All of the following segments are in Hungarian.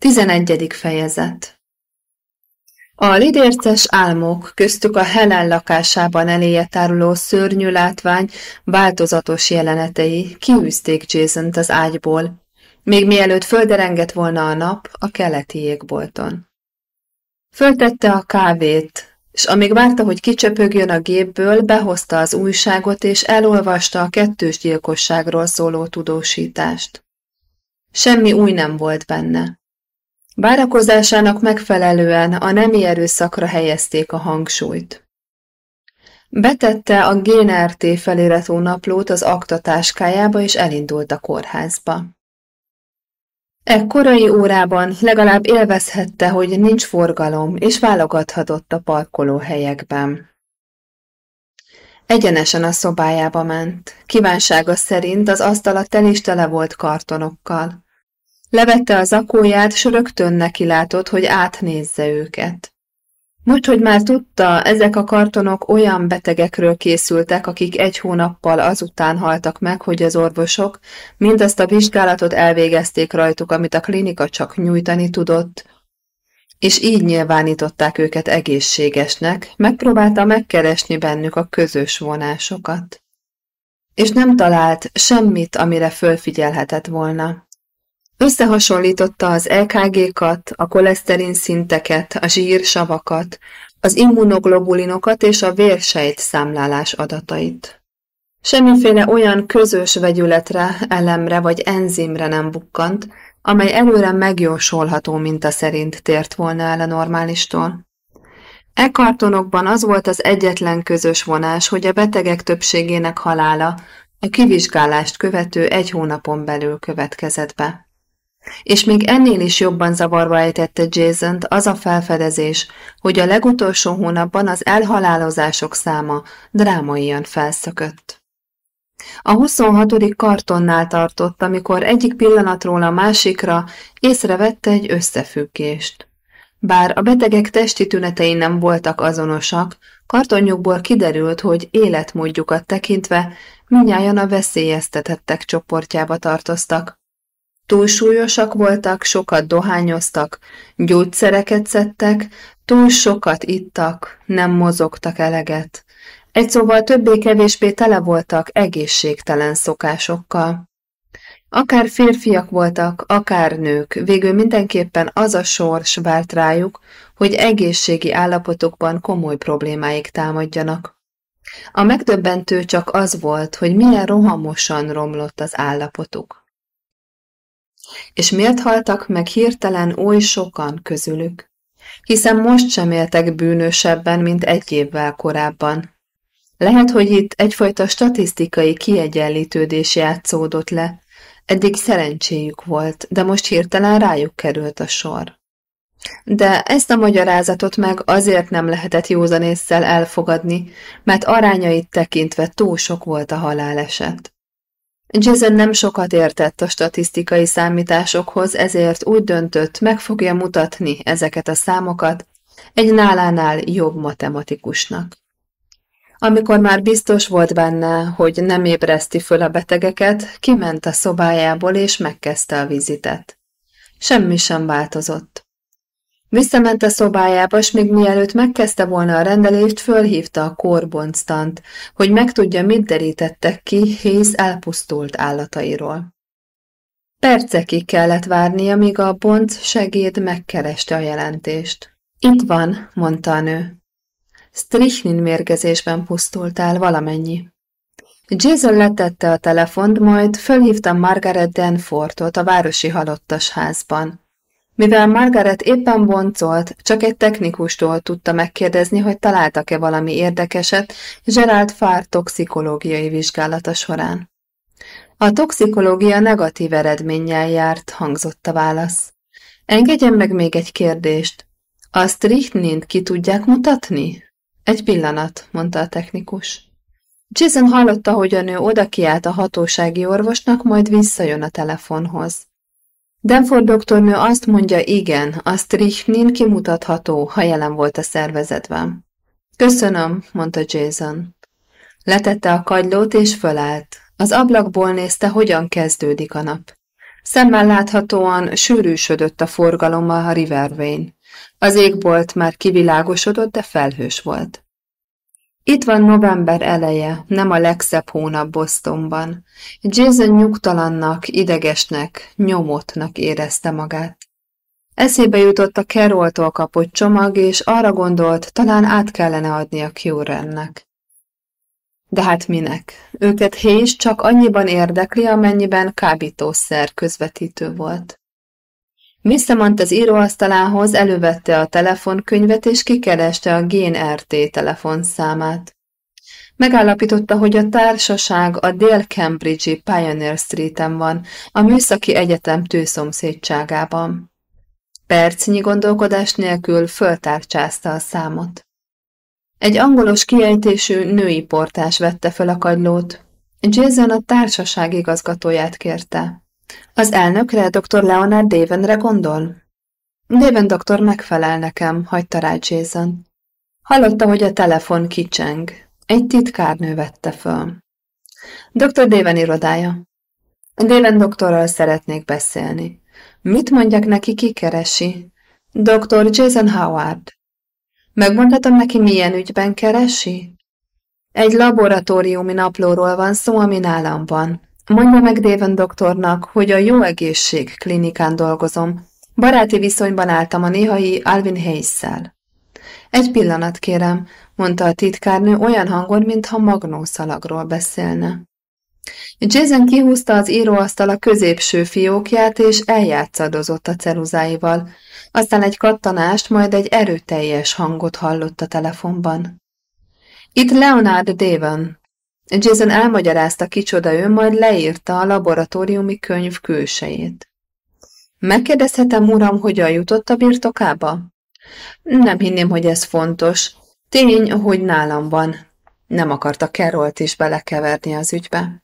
Tizenegyedik fejezet A lidérces álmok, köztük a Helen lakásában eléje táruló szörnyű látvány, változatos jelenetei kiűzték jason az ágyból, még mielőtt földerengett volna a nap a keleti jégbolton. Föltette a kávét, és amíg várta, hogy kicsöpögjön a gépből, behozta az újságot, és elolvasta a kettős gyilkosságról szóló tudósítást. Semmi új nem volt benne. Várakozásának megfelelően a nemi erőszakra helyezték a hangsúlyt. Betette a GNRT feliratú naplót az aktatáskájába, és elindult a kórházba. E korai órában legalább élvezhette, hogy nincs forgalom, és válogathatott a parkolóhelyekben. Egyenesen a szobájába ment. Kívánsága szerint az asztala tel is tele volt kartonokkal. Levette az akóját, s rögtön nekilátott, hogy átnézze őket. Most, hogy már tudta, ezek a kartonok olyan betegekről készültek, akik egy hónappal azután haltak meg, hogy az orvosok mindazt a vizsgálatot elvégezték rajtuk, amit a klinika csak nyújtani tudott, és így nyilvánították őket egészségesnek, megpróbálta megkeresni bennük a közös vonásokat. És nem talált semmit, amire fölfigyelhetett volna. Összehasonlította az EKG-kat, a koleszterin szinteket, a zsírsavakat, az immunoglobulinokat és a vérsejt számlálás adatait. Semmiféle olyan közös vegyületre, elemre vagy enzimre nem bukkant, amely előre megjósolható minta szerint tért volna el a normálistól. E kartonokban az volt az egyetlen közös vonás, hogy a betegek többségének halála a kivizsgálást követő egy hónapon belül következett be. És még ennél is jobban zavarba ejtette jason az a felfedezés, hogy a legutolsó hónapban az elhalálozások száma drámaian felszökött. A 26. kartonnál tartott, amikor egyik pillanatról a másikra észrevette egy összefüggést. Bár a betegek testi tünetei nem voltak azonosak, kartonjukból kiderült, hogy életmódjukat tekintve minnyáján a veszélyeztetettek csoportjába tartoztak, Túlsúlyosak voltak, sokat dohányoztak, gyógyszereket szedtek, túl sokat ittak, nem mozogtak eleget. Egy szóval többé-kevésbé tele voltak egészségtelen szokásokkal. Akár férfiak voltak, akár nők, végül mindenképpen az a sors várt rájuk, hogy egészségi állapotukban komoly problémáik támadjanak. A megdöbbentő csak az volt, hogy milyen rohamosan romlott az állapotuk. És miért haltak meg hirtelen oly sokan közülük? Hiszen most sem éltek bűnösebben, mint egy évvel korábban. Lehet, hogy itt egyfajta statisztikai kiegyenlítődés játszódott le, eddig szerencséjük volt, de most hirtelen rájuk került a sor. De ezt a magyarázatot meg azért nem lehetett józanésszel elfogadni, mert arányait tekintve túl sok volt a haláleset. Jason nem sokat értett a statisztikai számításokhoz, ezért úgy döntött, meg fogja mutatni ezeket a számokat egy nálánál jobb matematikusnak. Amikor már biztos volt benne, hogy nem ébreszti föl a betegeket, kiment a szobájából és megkezdte a vizitet. Semmi sem változott. Visszament a szobájába, s még mielőtt megkezdte volna a rendelést, fölhívta a korbonctant, hogy megtudja, mit derítettek ki Héz elpusztult állatairól. Percekig kellett várnia, míg a bonc segéd megkereste a jelentést. Itt van, mondta a nő. Strichnin mérgezésben pusztult el valamennyi. Jason letette a telefont, majd fölhívta Margaret Danfortot a városi halottas házban. Mivel Margaret éppen boncolt, csak egy technikustól tudta megkérdezni, hogy találtak-e valami érdekeset Gerald Farr toxikológiai vizsgálata során. A toxikológia negatív eredménnyel járt, hangzott a válasz. Engedjen meg még egy kérdést. A strichnint ki tudják mutatni? Egy pillanat, mondta a technikus. Jason hallotta, hogy a nő oda kiállt a hatósági orvosnak, majd visszajön a telefonhoz. Denford doktornő azt mondja, igen, a strichnin kimutatható, ha jelen volt a szervezetben. Köszönöm, mondta Jason. Letette a kagylót és fölállt. Az ablakból nézte, hogyan kezdődik a nap. Szemmel láthatóan sűrűsödött a forgalom a Rivervane. Az égbolt már kivilágosodott, de felhős volt. Itt van november eleje, nem a legszebb hónap Bostonban. Jason nyugtalannak, idegesnek, nyomottnak érezte magát. Eszébe jutott a Caroltól kapott csomag, és arra gondolt, talán át kellene adni a Curennek. De hát minek? Őket Hayes csak annyiban érdekli, amennyiben kábítószer közvetítő volt. Visszament az íróasztalához, elővette a telefonkönyvet és kikereste a GNRT telefonszámát. Megállapította, hogy a társaság a Dél-Cambridge-i Pioneer Street-en van, a Műszaki Egyetem tőszomszédságában. Percnyi gondolkodás nélkül föltárcsázta a számot. Egy angolos kiejtésű női portás vette fel a kagylót. Jason a társaság igazgatóját kérte. Az elnökre, dr. Leonard Davenre gondol? Daven doktor megfelel nekem, hagyta rá Jason. Hallotta, hogy a telefon kicseng. Egy titkárnő vette föl. Dr. Daven irodája. Daven doktorral szeretnék beszélni. Mit mondjak neki, ki keresi? Dr. Jason Howard. Megmondhatom neki, milyen ügyben keresi? Egy laboratóriumi naplóról van szó, ami nálam van. Mondja meg Déven doktornak, hogy a Jó Egészség klinikán dolgozom. Baráti viszonyban álltam a néhai Alvin Hayes-szel. Egy pillanat, kérem, mondta a titkárnő olyan hangon, mintha magnószalagról beszélne. Jason kihúzta az íróasztal a középső fiókját, és eljátszadozott a ceruzáival. Aztán egy kattanást, majd egy erőteljes hangot hallott a telefonban. Itt Leonard Devon. Jason elmagyarázta, kicsoda ő, majd leírta a laboratóriumi könyv külsejét. Megkérdezhetem, uram, hogyan jutott a birtokába? Nem hinném, hogy ez fontos. Tény, hogy nálam van. Nem akarta Kerolt is belekeverni az ügybe.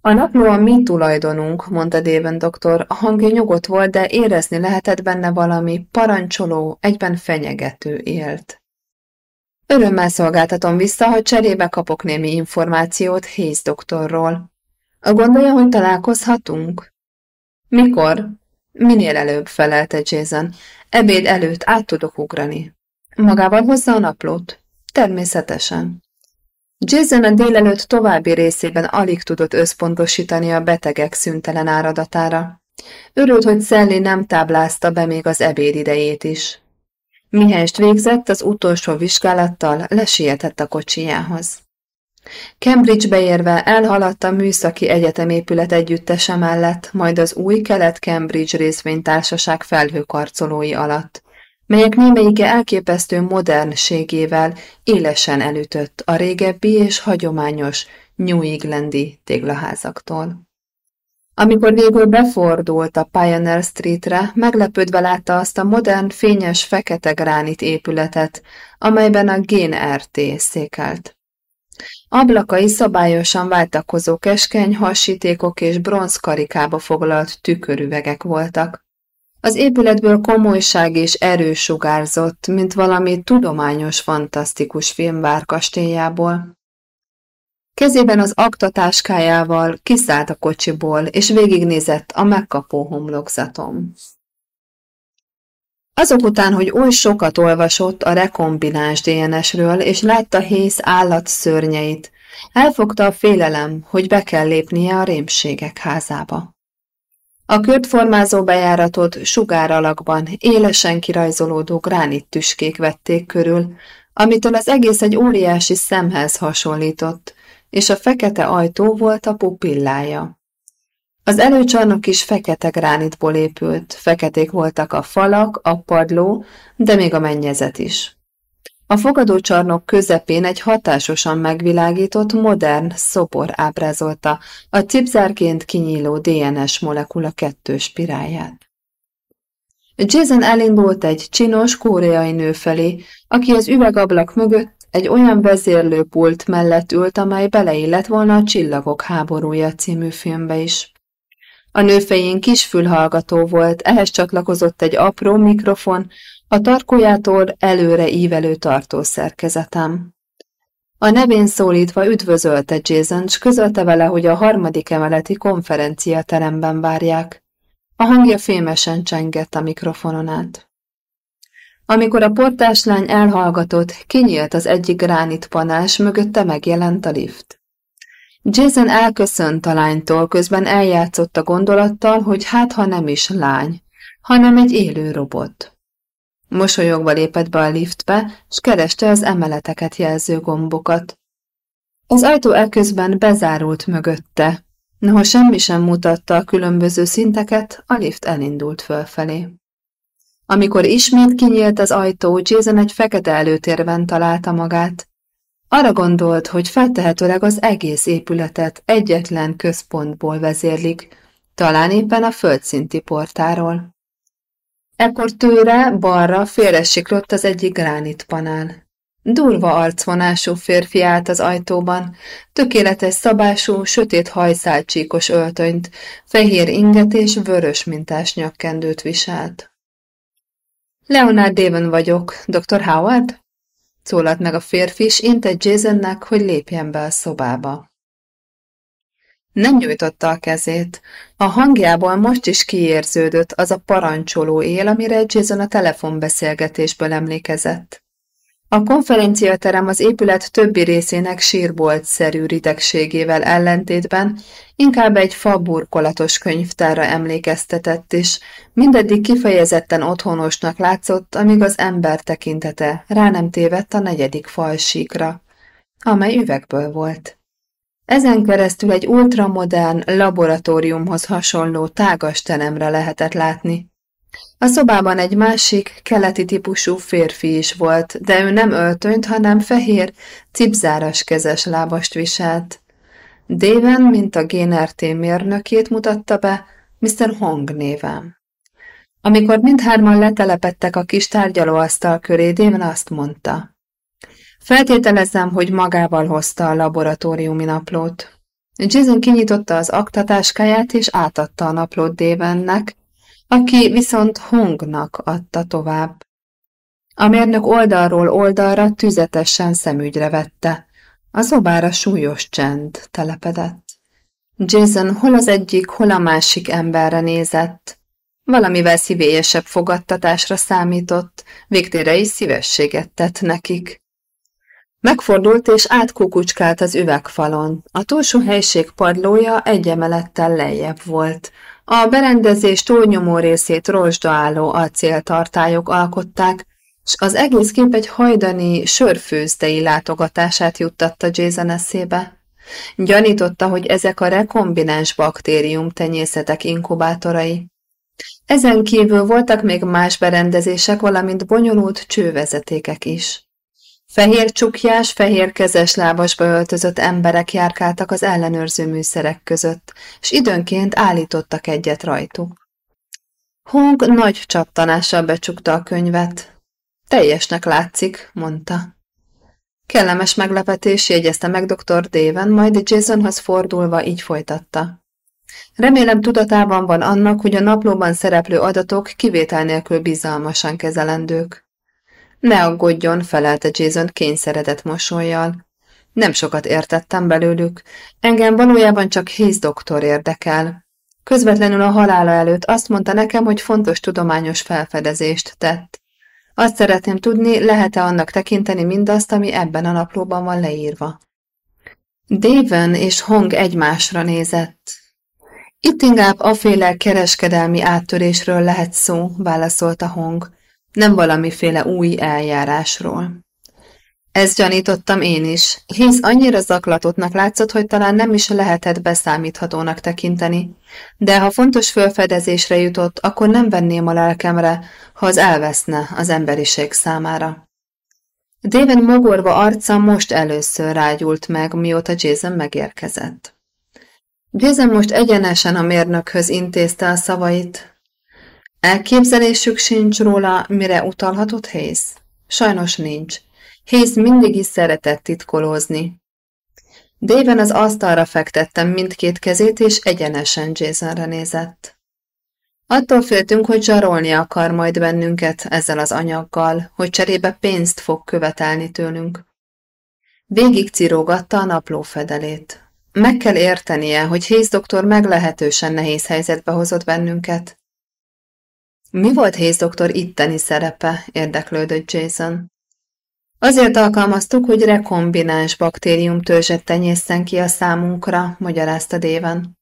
A napló a mi tulajdonunk, mondta Déven doktor, a hangja nyugodt volt, de érezni lehetett benne valami parancsoló, egyben fenyegető élt. Örömmel szolgáltatom vissza, hogy cserébe kapok némi információt Hayes doktorról. Gondolja, hogy találkozhatunk? Mikor? Minél előbb, felelte Jason. Ebéd előtt át tudok ugrani. Magával hozza a naplót? Természetesen. Jason a délelőtt további részében alig tudott összpontosítani a betegek szüntelen áradatára. Örült, hogy Sally nem táblázta be még az ebéd idejét is. Mihelyest végzett, az utolsó vizsgálattal lesietett a kocsijához. Cambridge-be érve elhaladt a műszaki egyetemépület együttese mellett, majd az új kelet-Cambridge részvénytársaság felhőkarcolói alatt, melyek némelyike elképesztő modernségével élesen elütött a régebbi és hagyományos New Englandi téglaházaktól. Amikor végül befordult a Pioneer Streetre, meglepődve látta azt a modern, fényes, fekete gránit épületet, amelyben a GNRT székelt. Ablakai szabályosan váltakozó keskeny hasítékok és bronzkarikába foglalt tükörüvegek voltak. Az épületből komolyság és erő sugárzott, mint valami tudományos, fantasztikus filmvár kastélyából. Kezében az aktatáskájával kiszállt a kocsiból, és végignézett a megkapó homlokzatom. Azok után, hogy oly sokat olvasott a rekombináns DNS-ről, és látta Hész állat szörnyeit, elfogta a félelem, hogy be kell lépnie a rémségek házába. A körtformázó bejáratot sugár alakban élesen kirajzolódó gránit tüskék vették körül, amitől az egész egy óriási szemhez hasonlított, és a fekete ajtó volt a pupillája. Az előcsarnok is fekete gránitból épült, feketék voltak a falak, a padló, de még a mennyezet is. A fogadócsarnok közepén egy hatásosan megvilágított, modern szobor ábrázolta a cipzárként kinyíló DNS molekula kettős spiráját. Jason elindult egy csinos koreai nő felé, aki az üvegablak mögött egy olyan vezérlőpult mellett ült, amely beleillett volna a Csillagok háborúja című filmbe is. A nőfején kis fülhallgató volt, ehhez csatlakozott egy apró mikrofon, a tarkójától előre ívelő tartószerkezetem. A nevén szólítva üdvözölte Jason, s közölte vele, hogy a harmadik emeleti konferenciateremben várják. A hangja fémesen csengett a mikrofonon át. Amikor a portáslány elhallgatott, kinyílt az egyik gránit panás, mögötte megjelent a lift. Jason elköszönt a lánytól, közben eljátszott a gondolattal, hogy hát ha nem is lány, hanem egy élő robot. Mosolyogva lépett be a liftbe, s kereste az emeleteket jelző gombokat. Az ajtó eközben bezárult mögötte, noha semmi sem mutatta a különböző szinteket, a lift elindult fölfelé. Amikor ismét kinyílt az ajtó, Jason egy fekete előtérben találta magát. Arra gondolt, hogy feltehetőleg az egész épületet egyetlen központból vezérlik, talán éppen a földszinti portáról. Ekkor tőre, balra félresiklott az egyik gránitpanál. Durva arcvonású férfi állt az ajtóban, tökéletes szabású, sötét hajszálcsíkos öltönyt, fehér inget és vörös mintás nyakkendőt viselt. Leonard Daven vagyok, Dr. Howard? Szólalt meg a férfi, és intett Jasonnek, hogy lépjen be a szobába. Nem nyújtotta a kezét. A hangjából most is kiérződött az a parancsoló él, amire Jason a telefonbeszélgetésből emlékezett. A konferenciaterem az épület többi részének sírbolt-szerű ridegségével ellentétben inkább egy faburkolatos könyvtárra emlékeztetett is, mindeddig kifejezetten otthonosnak látszott, amíg az ember tekintete rá nem tévedt a negyedik falsíkra, amely üvegből volt. Ezen keresztül egy ultramodern laboratóriumhoz hasonló tágas teremre lehetett látni, a szobában egy másik, keleti típusú férfi is volt, de ő nem öltönyt, hanem fehér, cipzáras kezes lábast viselt. Déven, mint a GNRT mérnökét mutatta be, Mr. Hong néven. Amikor mindhárman letelepettek a kis tárgyalóasztal köré, Déven azt mondta. Feltételezem, hogy magával hozta a laboratóriumi naplót. Jason kinyitotta az aktatáskáját és átadta a naplót Dévennek, aki viszont Hongnak adta tovább. A mérnök oldalról oldalra tüzetesen szemügyre vette. A szobára súlyos csend telepedett. Jason hol az egyik, hol a másik emberre nézett. Valamivel szívélyesebb fogadtatásra számított, végtére is szívességet tett nekik. Megfordult és átkukucskált az üvegfalon. A túlsó helység padlója egy emelettel lejjebb volt, a berendezés túlnyomó részét rozsdaálló acéltartályok alkották, s az egész kép egy hajdani sörfőzdei látogatását juttatta Jason eszébe. Gyanította, hogy ezek a rekombináns baktérium tenyészetek inkubátorai. Ezen kívül voltak még más berendezések, valamint bonyolult csővezetékek is. Fehér csukjás, fehér kezes lábasba öltözött emberek járkáltak az ellenőrző műszerek között, és időnként állítottak egyet rajtuk. Hong nagy csattanással becsukta a könyvet. Teljesnek látszik, mondta. Kellemes meglepetés jegyezte meg dr. Daven, majd Jasonhoz fordulva így folytatta. Remélem tudatában van annak, hogy a naplóban szereplő adatok kivétel nélkül bizalmasan kezelendők. Ne aggódjon, felelte Jason kényszeredett mosolyjal. Nem sokat értettem belőlük. Engem valójában csak Hayes doktor érdekel. Közvetlenül a halála előtt azt mondta nekem, hogy fontos tudományos felfedezést tett. Azt szeretném tudni, lehet-e annak tekinteni mindazt, ami ebben a naplóban van leírva. Daven és Hong egymásra nézett. Itt inkább aféle kereskedelmi áttörésről lehet szó, válaszolta Hong nem valamiféle új eljárásról. Ezt gyanítottam én is, hisz annyira zaklatottnak látszott, hogy talán nem is lehetett beszámíthatónak tekinteni, de ha fontos fölfedezésre jutott, akkor nem venném a lelkemre, ha az elveszne az emberiség számára. David mogorva arca most először rágyult meg, mióta Jason megérkezett. Jason most egyenesen a mérnökhöz intézte a szavait, Elképzelésük sincs róla, mire utalhatott Hayes? Sajnos nincs. Hayes mindig is szeretett titkolózni. Déven az asztalra fektettem mindkét kezét, és egyenesen Jasonre nézett. Attól féltünk, hogy zsarolni akar majd bennünket ezzel az anyaggal, hogy cserébe pénzt fog követelni tőlünk. Végig cirógatta a napló fedelét. Meg kell értenie, hogy Hayes doktor meglehetősen nehéz helyzetbe hozott bennünket. Mi volt Hayes doktor itteni szerepe? érdeklődött Jason. Azért alkalmaztuk, hogy rekombináns baktérium törzset tenyészen ki a számunkra, magyarázta Déven.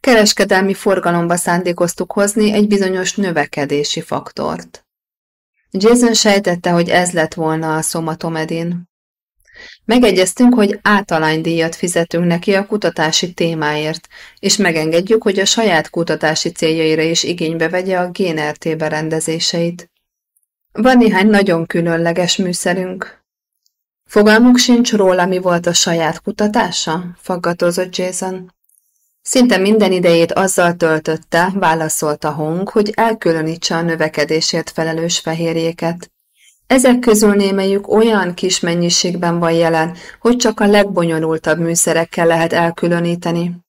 Kereskedelmi forgalomba szándékoztuk hozni egy bizonyos növekedési faktort. Jason sejtette, hogy ez lett volna a szomatomedin. Megegyeztünk, hogy általánydíjat fizetünk neki a kutatási témáért, és megengedjük, hogy a saját kutatási céljaira is igénybe vegye a GNRT berendezéseit. Van néhány nagyon különleges műszerünk. Fogalmuk sincs róla, mi volt a saját kutatása? faggatózott Jason. Szinte minden idejét azzal töltötte, válaszolta Hong, hogy elkülönítse a növekedésért felelős fehérjéket. Ezek közül némelyük olyan kis mennyiségben van jelen, hogy csak a legbonyolultabb műszerekkel lehet elkülöníteni.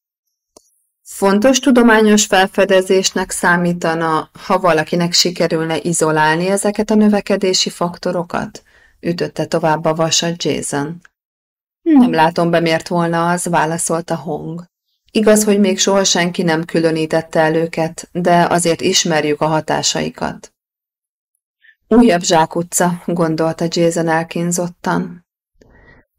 Fontos tudományos felfedezésnek számítana, ha valakinek sikerülne izolálni ezeket a növekedési faktorokat? ütötte tovább a vasat Jason. Nem látom be, miért volna az, válaszolta Hong. Igaz, hogy még soha senki nem különítette el őket, de azért ismerjük a hatásaikat. Újabb zsákutca, gondolta Jason elkínzottan.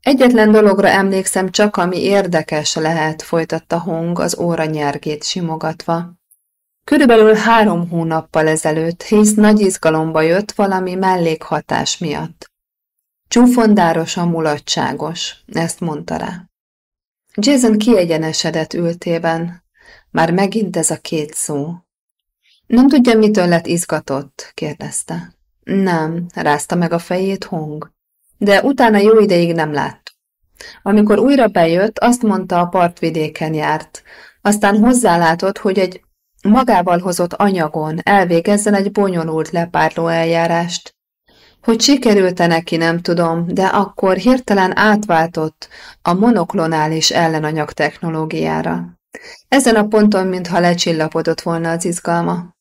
Egyetlen dologra emlékszem csak, ami érdekes lehet, folytatta Hong az óra nyergét simogatva. Körülbelül három hónappal ezelőtt Hisz nagy izgalomba jött valami mellékhatás miatt. Csúfondárosan mulatságos, ezt mondta rá. Jason kiegyenesedett ültében. Már megint ez a két szó. Nem tudja, mitől lett izgatott? kérdezte. Nem, rázta meg a fejét Hong. De utána jó ideig nem lát. Amikor újra bejött, azt mondta, a partvidéken járt. Aztán hozzálátott, hogy egy magával hozott anyagon elvégezzen egy bonyolult lepárló eljárást. Hogy sikerült-e neki, nem tudom, de akkor hirtelen átváltott a monoklonális ellenanyag technológiára. Ezen a ponton, mintha lecsillapodott volna az izgalma.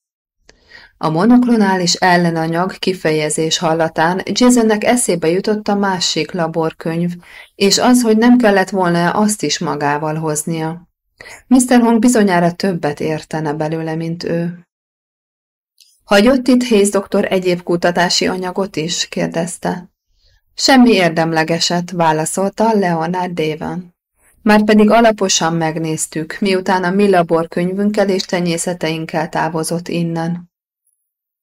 A monoklonális ellenanyag kifejezés hallatán Jasonnek eszébe jutott a másik laborkönyv, és az, hogy nem kellett volna azt is magával hoznia. Mr. Hong bizonyára többet értene belőle, mint ő. Hagyott itt Hayes doktor egyéb kutatási anyagot is? kérdezte. Semmi érdemlegeset, válaszolta Leonard Déven. Márpedig alaposan megnéztük, miután a mi laborkönyvünkkel és tenyészeteinkkel távozott innen.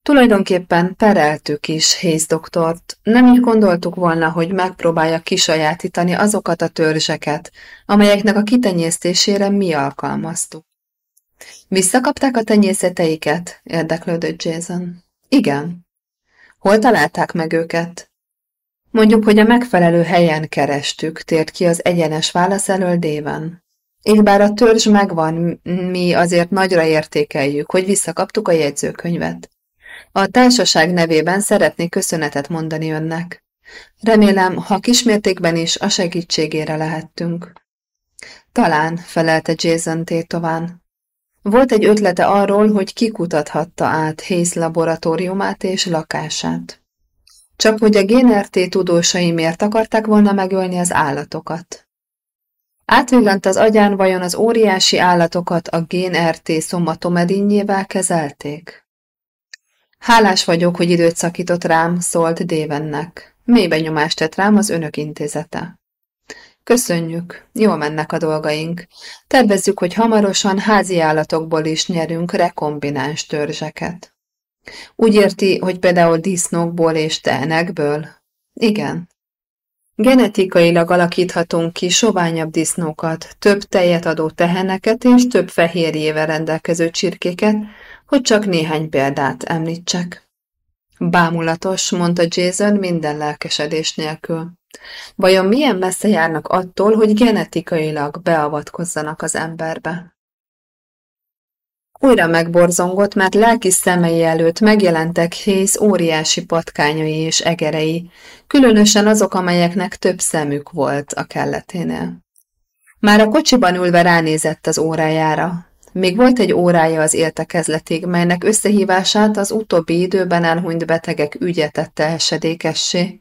Tulajdonképpen pereltük is Hayes doktort, nem is gondoltuk volna, hogy megpróbálja kisajátítani azokat a törzseket, amelyeknek a kitenyésztésére mi alkalmaztuk. Visszakapták a tenyészeteiket? érdeklődött Jason. Igen. Hol találták meg őket? Mondjuk, hogy a megfelelő helyen kerestük, tért ki az egyenes válasz elől Déven. És bár a törzs megvan, mi azért nagyra értékeljük, hogy visszakaptuk a jegyzőkönyvet. A társaság nevében szeretnék köszönetet mondani önnek. Remélem, ha kismértékben is a segítségére lehettünk. Talán, felelte Jason tétován. Volt egy ötlete arról, hogy kikutathatta át Hayes laboratóriumát és lakását. Csak hogy a GNRT tudósai miért akarták volna megölni az állatokat. Átvillant az agyán, vajon az óriási állatokat a GNRT szomatomedinnyével kezelték? Hálás vagyok, hogy időt szakított rám, szólt Dévennek. Mély benyomást tett rám az önök intézete. Köszönjük, jól mennek a dolgaink. Tervezzük, hogy hamarosan házi állatokból is nyerünk rekombináns törzseket. Úgy érti, hogy például disznókból és tehenekből? Igen. Genetikailag alakíthatunk ki soványabb disznókat, több tejet adó teheneket és több fehérjével rendelkező csirkéket, hogy csak néhány példát említsek. Bámulatos, mondta Jason minden lelkesedés nélkül. Vajon milyen messze járnak attól, hogy genetikailag beavatkozzanak az emberbe? Újra megborzongott, mert lelki szemei előtt megjelentek Hész óriási patkányai és egerei, különösen azok, amelyeknek több szemük volt a kelleténél. Már a kocsiban ülve ránézett az órájára. Még volt egy órája az éltekezletig, melynek összehívását az utóbbi időben elhunyt betegek ügye tette esedékessé.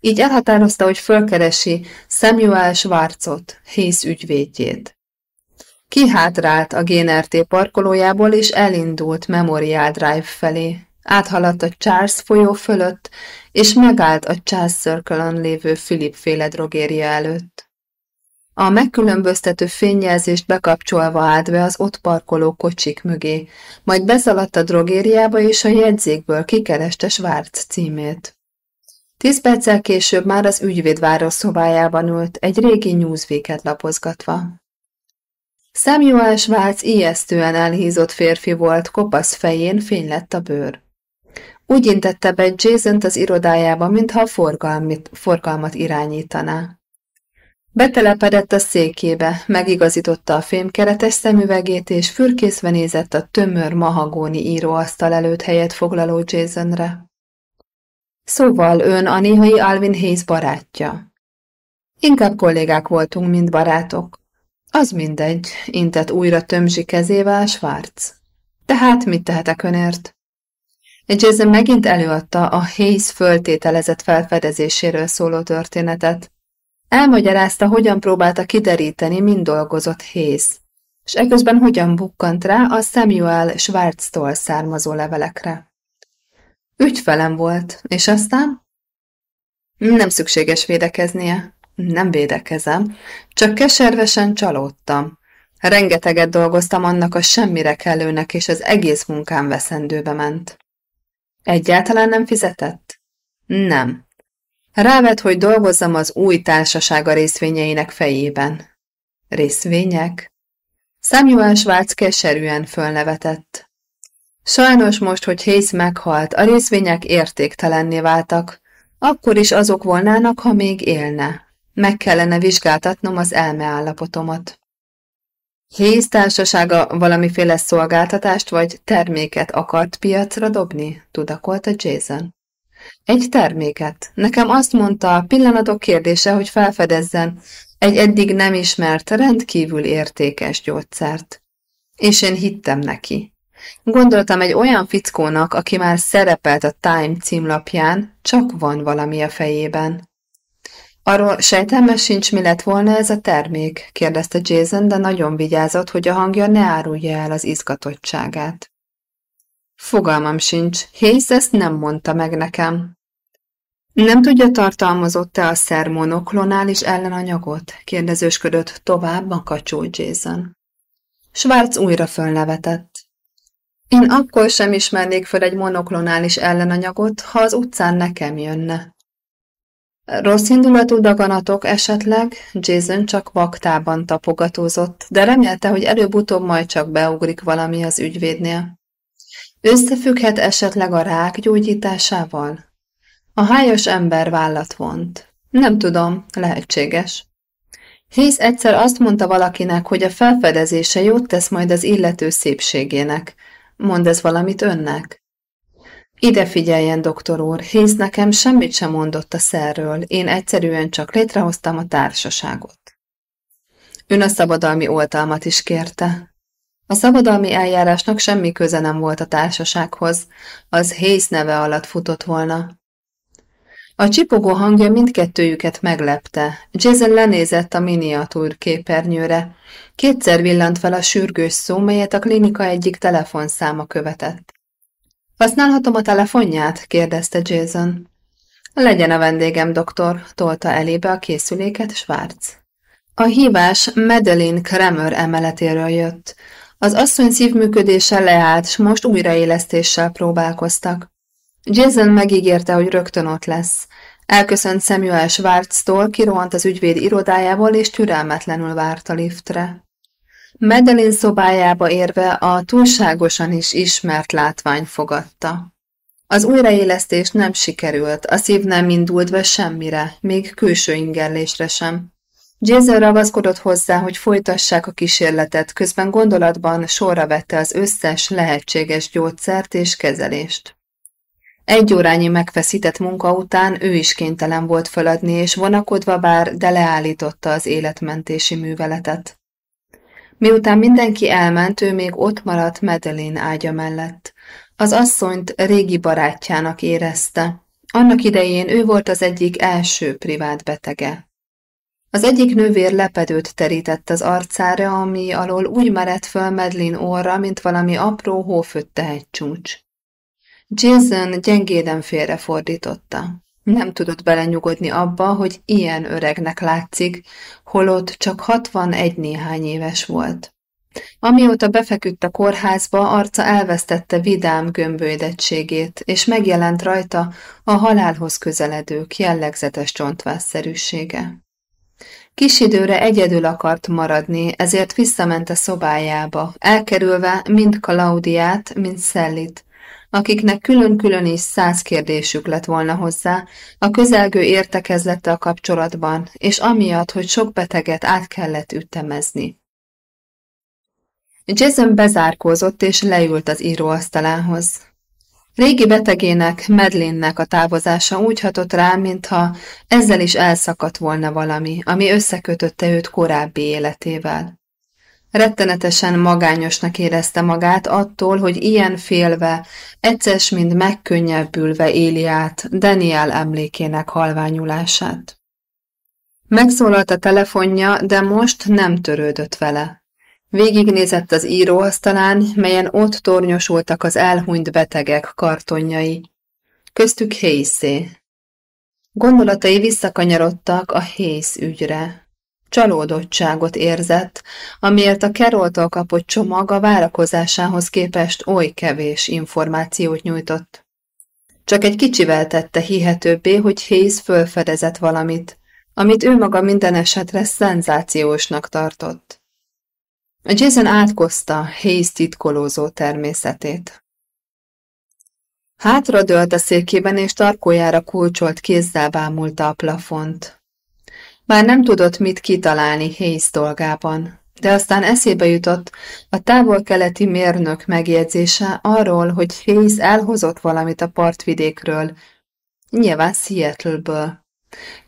Így elhatározta, hogy fölkeresi Samuel Schwarzot, Hész ügyvédjét. Kihátrált a GNRT parkolójából, és elindult Memorial Drive felé. áthaladt a Charles folyó fölött, és megállt a Charles circle lévő Philip féle drogéria előtt. A megkülönböztető fényjelzést bekapcsolva állt be az ott parkoló kocsik mögé, majd beszaladt a drogériába és a jegyzékből kikereste Schwarz címét. Tíz perccel később már az ügyvédváros szobájában ült, egy régi newsweek lapozgatva. Samuel Schwarz ijesztően elhízott férfi volt, kopasz fején fény lett a bőr. Úgy intette be jason az irodájába, mintha a forgalmit, forgalmat irányítaná. Betelepedett a székébe, megigazította a fémkeretes szemüvegét, és fürkészve nézett a tömör mahagóni íróasztal előtt helyet foglaló Jasonre. Szóval ön a néhai Alvin Hayes barátja. Inkább kollégák voltunk, mint barátok. Az mindegy, intett újra tömzsi kezével Schwarz. Tehát mit tehetek önért? Jason megint előadta a Hayes föltételezett felfedezéséről szóló történetet. Elmagyarázta, hogyan próbálta kideríteni, mind dolgozott Hayes, és eközben hogyan bukkant rá a Samuel Schwarztól származó levelekre. Ügyfelem volt, és aztán? Nem szükséges védekeznie. Nem védekezem, csak keservesen csalódtam. Rengeteget dolgoztam annak a semmire kellőnek, és az egész munkám veszendőbe ment. Egyáltalán nem fizetett? Nem. Rávet, hogy dolgozzam az új társasága részvényeinek fejében. Részvények? Samuel Schwarz keserűen fölnevetett. Sajnos most, hogy Hayes meghalt, a részvények értéktelenné váltak, akkor is azok volnának, ha még élne. Meg kellene vizsgáltatnom az elmeállapotomat. Hayes társasága valamiféle szolgáltatást vagy terméket akart piacra dobni? Tudakolta Jason. Egy terméket. Nekem azt mondta pillanatok kérdése, hogy felfedezzen egy eddig nem ismert, rendkívül értékes gyógyszert. És én hittem neki. Gondoltam egy olyan fickónak, aki már szerepelt a Time címlapján, csak van valami a fejében. Arról sejtelmes sincs, mi lett volna ez a termék? kérdezte Jason, de nagyon vigyázott, hogy a hangja ne árulja el az izgatottságát. Fogalmam sincs, Hayes ezt nem mondta meg nekem. Nem tudja, tartalmazott-e a szer monoklonális ellenanyagot? kérdezősködött tovább a kacsó Jason. Schwarz újra fölnevetett. Én akkor sem ismernék fel egy monoklonális ellenanyagot, ha az utcán nekem jönne. Rossz indulatú daganatok esetleg, Jason csak vaktában tapogatózott, de remélte, hogy előbb-utóbb majd csak beugrik valami az ügyvédnél. Összefügghet esetleg a rák gyógyításával? A hájas ember vállat vont. Nem tudom, lehetséges. Hész egyszer azt mondta valakinek, hogy a felfedezése jót tesz majd az illető szépségének. Mond ez valamit önnek? Ide figyeljen, doktor úr, Hész nekem semmit sem mondott a szerről, én egyszerűen csak létrehoztam a társaságot. Ön a szabadalmi oltalmat is kérte. A szabadalmi eljárásnak semmi köze nem volt a társasághoz, az Hész neve alatt futott volna. A csipogó hangja mindkettőjüket meglepte. Jason lenézett a miniatúr képernyőre. Kétszer villant fel a sürgős szó, melyet a klinika egyik telefonszáma követett. Használhatom a telefonját? kérdezte Jason. Legyen a vendégem, doktor, tolta elébe a készüléket Schwarz. A hívás Madeline Kramer emeletéről jött. Az asszony szívműködése leállt, s most újraélesztéssel próbálkoztak. Jason megígérte, hogy rögtön ott lesz. Elköszönt Samuel Schwarztól, kirohant az ügyvéd irodájából, és türelmetlenül várt a liftre. Madeline szobájába érve a túlságosan is ismert látvány fogadta. Az újraélesztés nem sikerült, a szív nem indult be semmire, még külső ingellésre sem. Jason ragaszkodott hozzá, hogy folytassák a kísérletet, közben gondolatban sorra vette az összes lehetséges gyógyszert és kezelést. Egy órányi megfeszített munka után ő is kénytelen volt föladni, és vonakodva bár, de leállította az életmentési műveletet. Miután mindenki elment, ő még ott maradt Madeline ágya mellett. Az asszonyt régi barátjának érezte. Annak idején ő volt az egyik első privát betege. Az egyik nővér lepedőt terített az arcára, ami alól úgy merett föl Medlin orra, mint valami apró hófötte egy csúcs. Jason gyengéden félrefordította. Nem tudott belenyugodni abba, hogy ilyen öregnek látszik, holott csak 61 néhány éves volt. Amióta befeküdt a kórházba, arca elvesztette vidám gömbölydettségét, és megjelent rajta a halálhoz közeledők jellegzetes csontvászszerűsége. Kis időre egyedül akart maradni, ezért visszament a szobájába, elkerülve mind Klaudiát, mind Szellit, akiknek külön-külön is száz kérdésük lett volna hozzá, a közelgő értekezlettel kapcsolatban, és amiatt, hogy sok beteget át kellett ütemezni. Jason bezárkózott és leült az íróasztalához. Régi betegének, Medlinnek a távozása úgy hatott rá, mintha ezzel is elszakadt volna valami, ami összekötötte őt korábbi életével. Rettenetesen magányosnak érezte magát attól, hogy ilyen félve, egyszer mind megkönnyebbülve éli át Daniel emlékének halványulását. Megszólalt a telefonja, de most nem törődött vele. Végignézett az íróasztalán, melyen ott tornyosultak az elhunyt betegek kartonjai. Köztük Hészé. Gondolatai visszakanyarodtak a Hész ügyre. Csalódottságot érzett, amiért a Keroltól kapott csomag a várakozásához képest oly kevés információt nyújtott. Csak egy kicsivel tette hihetőbbé, hogy Hayes fölfedezett valamit, amit ő maga minden esetre szenzációsnak tartott. Jason átkozta Hayes titkolózó természetét. Hátra dőlt a székében, és tarkójára kulcsolt kézzel bámulta a plafont. Már nem tudott mit kitalálni Hayes dolgában, de aztán eszébe jutott a távol-keleti mérnök megjegyzése arról, hogy Hayes elhozott valamit a partvidékről, nyilván Seattle-ből.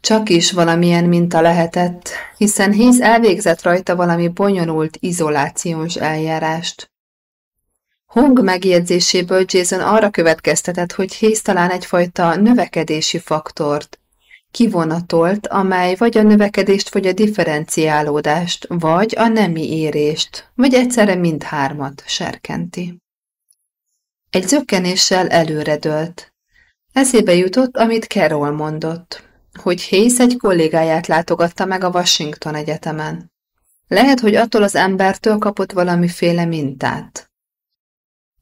Csak is valamilyen minta lehetett, hiszen Hayes elvégzett rajta valami bonyolult izolációs eljárást. Hong megjegyzéséből Jason arra következtetett, hogy Hayes talán egyfajta növekedési faktort, kivonatolt, amely vagy a növekedést, vagy a differenciálódást, vagy a nemi érést, vagy egyszerre mindhármat serkenti. Egy zökkenéssel előredőlt. Eszébe jutott, amit Carol mondott, hogy Hayes egy kollégáját látogatta meg a Washington Egyetemen. Lehet, hogy attól az embertől kapott valamiféle mintát.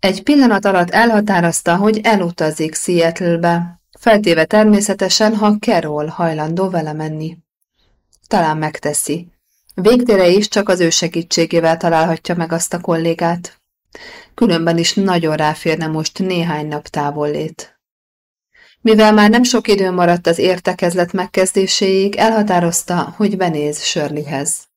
Egy pillanat alatt elhatározta, hogy elutazik Seattle-be, feltéve természetesen, ha Carol hajlandó vele menni. Talán megteszi. Végtére is csak az ő segítségével találhatja meg azt a kollégát. Különben is nagyon ráférne most néhány nap távollét. Mivel már nem sok idő maradt az értekezlet megkezdéséig, elhatározta, hogy benéz Shirleyhez.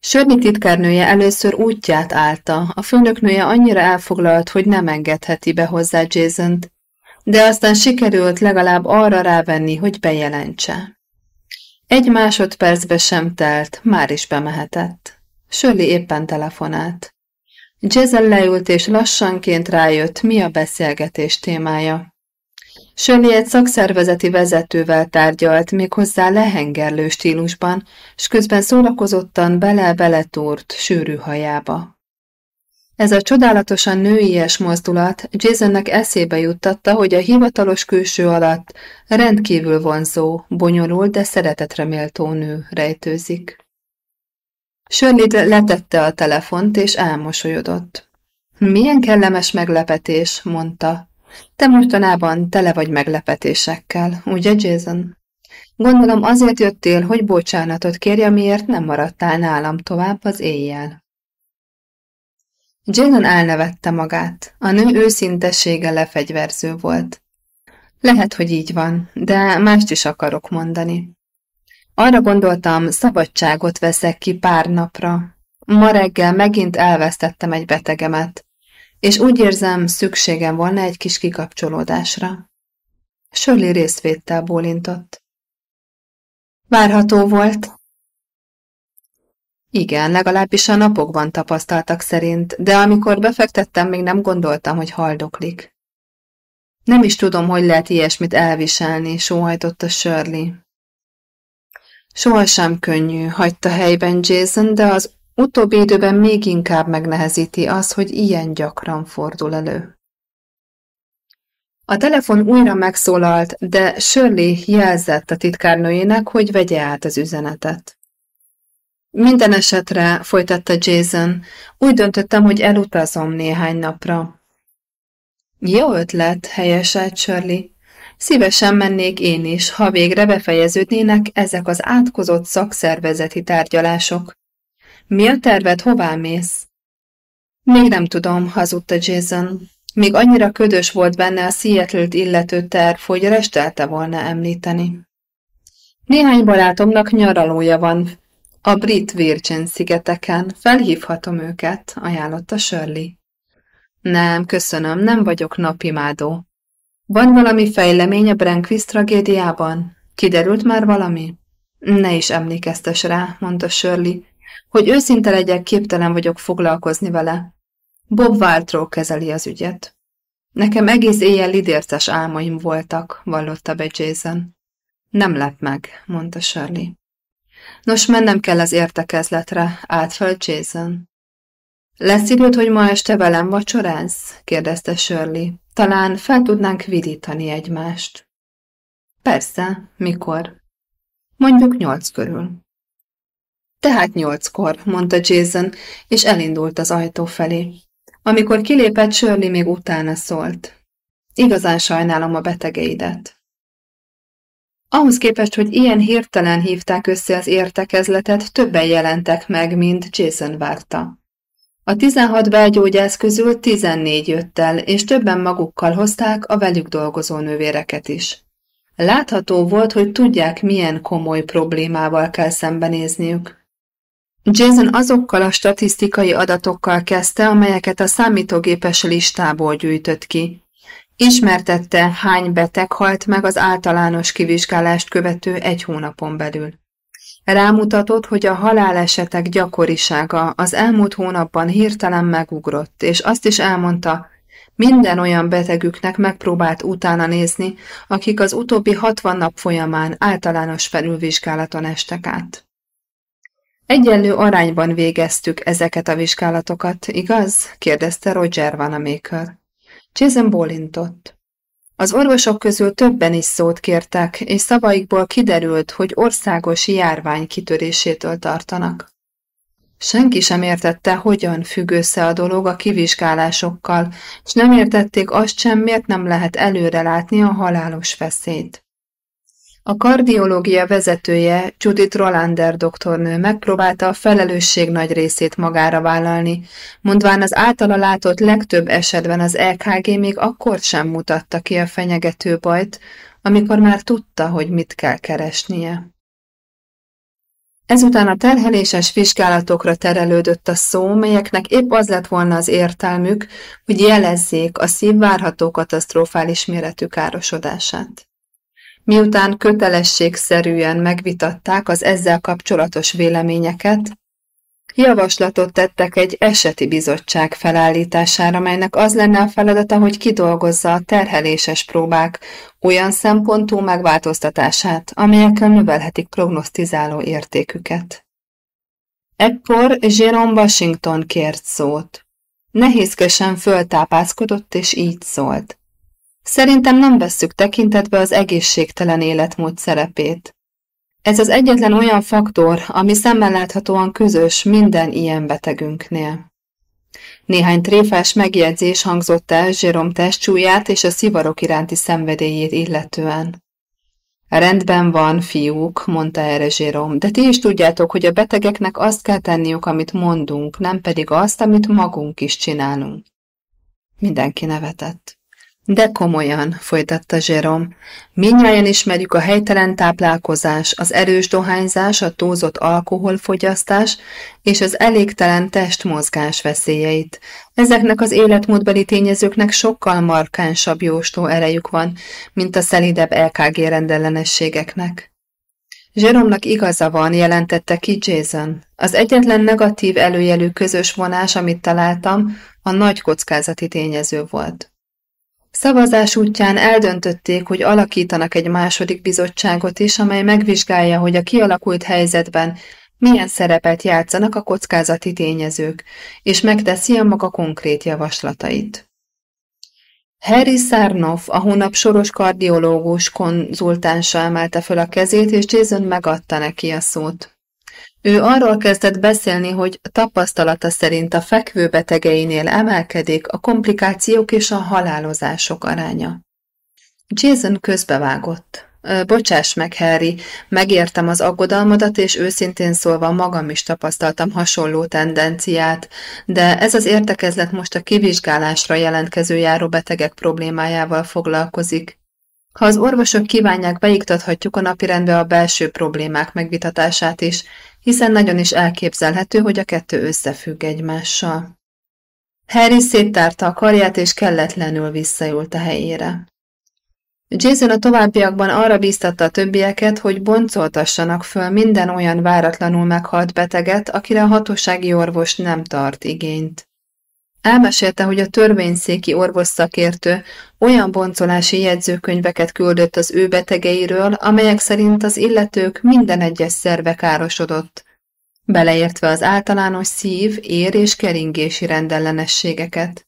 Shirley titkárnője először útját állta, a főnöknője annyira elfoglalt, hogy nem engedheti be hozzá Jason-t, de aztán sikerült legalább arra rávenni, hogy bejelentse. Egy másodpercbe sem telt, már is bemehetett. Söli éppen telefonált. Jezel leült és lassanként rájött, mi a beszélgetés témája. Söli egy szakszervezeti vezetővel tárgyalt, méghozzá lehengerlő stílusban, s közben szórakozottan bele-beletúrt sűrű hajába. Ez a csodálatosan nőies mozdulat Jasonnek eszébe juttatta, hogy a hivatalos külső alatt rendkívül vonzó, bonyolult, de szeretetre méltó nő rejtőzik. Shirley letette a telefont, és elmosolyodott. Milyen kellemes meglepetés, mondta. Te mostanában tele vagy meglepetésekkel, ugye, Jason? Gondolom azért jöttél, hogy bocsánatot kérje, miért nem maradtál nálam tovább az éjjel. Jason elnevette magát. A nő őszintessége lefegyverző volt. Lehet, hogy így van, de mást is akarok mondani. Arra gondoltam, szabadságot veszek ki pár napra. Ma reggel megint elvesztettem egy betegemet, és úgy érzem, szükségem volna egy kis kikapcsolódásra. Shirley részvéttel bólintott. Várható volt, igen, legalábbis a napokban tapasztaltak szerint, de amikor befektettem, még nem gondoltam, hogy haldoklik. Nem is tudom, hogy lehet ilyesmit elviselni, sóhajtott a Shirley. Sohasem könnyű, hagyta helyben Jason, de az utóbbi időben még inkább megnehezíti az, hogy ilyen gyakran fordul elő. A telefon újra megszólalt, de Shirley jelzett a titkárnőjének, hogy vegye át az üzenetet. Minden esetre, folytatta Jason, úgy döntöttem, hogy elutazom néhány napra. Jó ötlet, helyeselt Shirley. Szívesen mennék én is, ha végre befejeződnének ezek az átkozott szakszervezeti tárgyalások. Mi a terved, hová mész? Még nem tudom, hazudta Jason. Még annyira ködös volt benne a Seattle-t illető terv, hogy restelte volna említeni. Néhány barátomnak nyaralója van a Brit Virgin szigeteken. Felhívhatom őket, ajánlotta Shirley. Nem, köszönöm, nem vagyok napimádó. Van valami fejlemény a Brenkvist tragédiában? Kiderült már valami? Ne is emlékeztes rá, mondta Shirley, hogy őszinte legyek, képtelen vagyok foglalkozni vele. Bob Waltró kezeli az ügyet. Nekem egész éjjel lidérces álmaim voltak, vallotta be Jason. Nem lep meg, mondta Shirley. Nos, mennem kell az értekezletre, állt Jason. Lesz időd, hogy ma este velem vacsoráz? kérdezte Shirley. Talán fel tudnánk vidítani egymást. Persze, mikor? Mondjuk nyolc körül. Tehát nyolckor, mondta Jason, és elindult az ajtó felé. Amikor kilépett, Shirley még utána szólt. Igazán sajnálom a betegeidet. Ahhoz képest, hogy ilyen hirtelen hívták össze az értekezletet, többen jelentek meg, mint Jason várta. A 16 belgyógyász közül 14 jött el, és többen magukkal hozták a velük dolgozó nővéreket is. Látható volt, hogy tudják, milyen komoly problémával kell szembenézniük. Jason azokkal a statisztikai adatokkal kezdte, amelyeket a számítógépes listából gyűjtött ki. Ismertette, hány beteg halt meg az általános kivizsgálást követő egy hónapon belül. Rámutatott, hogy a halálesetek gyakorisága az elmúlt hónapban hirtelen megugrott, és azt is elmondta, minden olyan betegüknek megpróbált utána nézni, akik az utóbbi 60 nap folyamán általános felülvizsgálaton estek át. Egyenlő arányban végeztük ezeket a vizsgálatokat, igaz? kérdezte Roger Vanamaker. Jason bólintott. Az orvosok közül többen is szót kértek, és szavaikból kiderült, hogy országos járvány kitörésétől tartanak. Senki sem értette, hogyan függ össze a dolog a kivizsgálásokkal, és nem értették azt sem, miért nem lehet előre látni a halálos veszélyt. A kardiológia vezetője, Judith Rolander doktornő megpróbálta a felelősség nagy részét magára vállalni, mondván az általa látott legtöbb esetben az EKG még akkor sem mutatta ki a fenyegető bajt, amikor már tudta, hogy mit kell keresnie. Ezután a terheléses vizsgálatokra terelődött a szó, melyeknek épp az lett volna az értelmük, hogy jelezzék a szív várható katasztrofális méretű károsodását. Miután kötelességszerűen megvitatták az ezzel kapcsolatos véleményeket, javaslatot tettek egy eseti bizottság felállítására, melynek az lenne a feladata, hogy kidolgozza a terheléses próbák olyan szempontú megváltoztatását, amelyekkel növelhetik prognosztizáló értéküket. Ekkor Jerome Washington kért szót. Nehézkesen föltápászkodott és így szólt. Szerintem nem vesszük tekintetbe az egészségtelen életmód szerepét. Ez az egyetlen olyan faktor, ami szemmel láthatóan közös minden ilyen betegünknél. Néhány tréfás megjegyzés hangzott el Zsérom testcsúját és a szivarok iránti szenvedélyét illetően. Rendben van, fiúk, mondta erre Zsérom, de ti is tudjátok, hogy a betegeknek azt kell tenniük, amit mondunk, nem pedig azt, amit magunk is csinálunk. Mindenki nevetett. De komolyan, folytatta Zserom, minnyáján ismerjük a helytelen táplálkozás, az erős dohányzás, a túlzott alkoholfogyasztás és az elégtelen testmozgás veszélyeit. Ezeknek az életmódbeli tényezőknek sokkal markánsabb jóstó erejük van, mint a szelidebb LKG rendellenességeknek. Zseromnak igaza van, jelentette ki Jason. Az egyetlen negatív előjelű közös vonás, amit találtam, a nagy kockázati tényező volt. Szavazás útján eldöntötték, hogy alakítanak egy második bizottságot is, amely megvizsgálja, hogy a kialakult helyzetben milyen szerepet játszanak a kockázati tényezők, és megteszi a maga konkrét javaslatait. Harry Sarnoff, a hónap soros kardiológus konzultánsa emelte föl a kezét, és Jason megadta neki a szót. Ő arról kezdett beszélni, hogy tapasztalata szerint a fekvő betegeinél emelkedik a komplikációk és a halálozások aránya. Jason közbevágott. Bocsáss meg, Harry, megértem az aggodalmadat, és őszintén szólva magam is tapasztaltam hasonló tendenciát, de ez az értekezlet most a kivizsgálásra jelentkező járóbetegek problémájával foglalkozik. Ha az orvosok kívánják, beiktathatjuk a napirendbe a belső problémák megvitatását is, hiszen nagyon is elképzelhető, hogy a kettő összefügg egymással. Harry széttárta a karját, és kelletlenül visszajult a helyére. Jason a továbbiakban arra bíztatta a többieket, hogy boncoltassanak föl minden olyan váratlanul meghalt beteget, akire a hatósági orvos nem tart igényt. Elmesélte, hogy a törvényszéki orvos szakértő olyan boncolási jegyzőkönyveket küldött az ő betegeiről, amelyek szerint az illetők minden egyes szerve károsodott, beleértve az általános szív, ér és keringési rendellenességeket.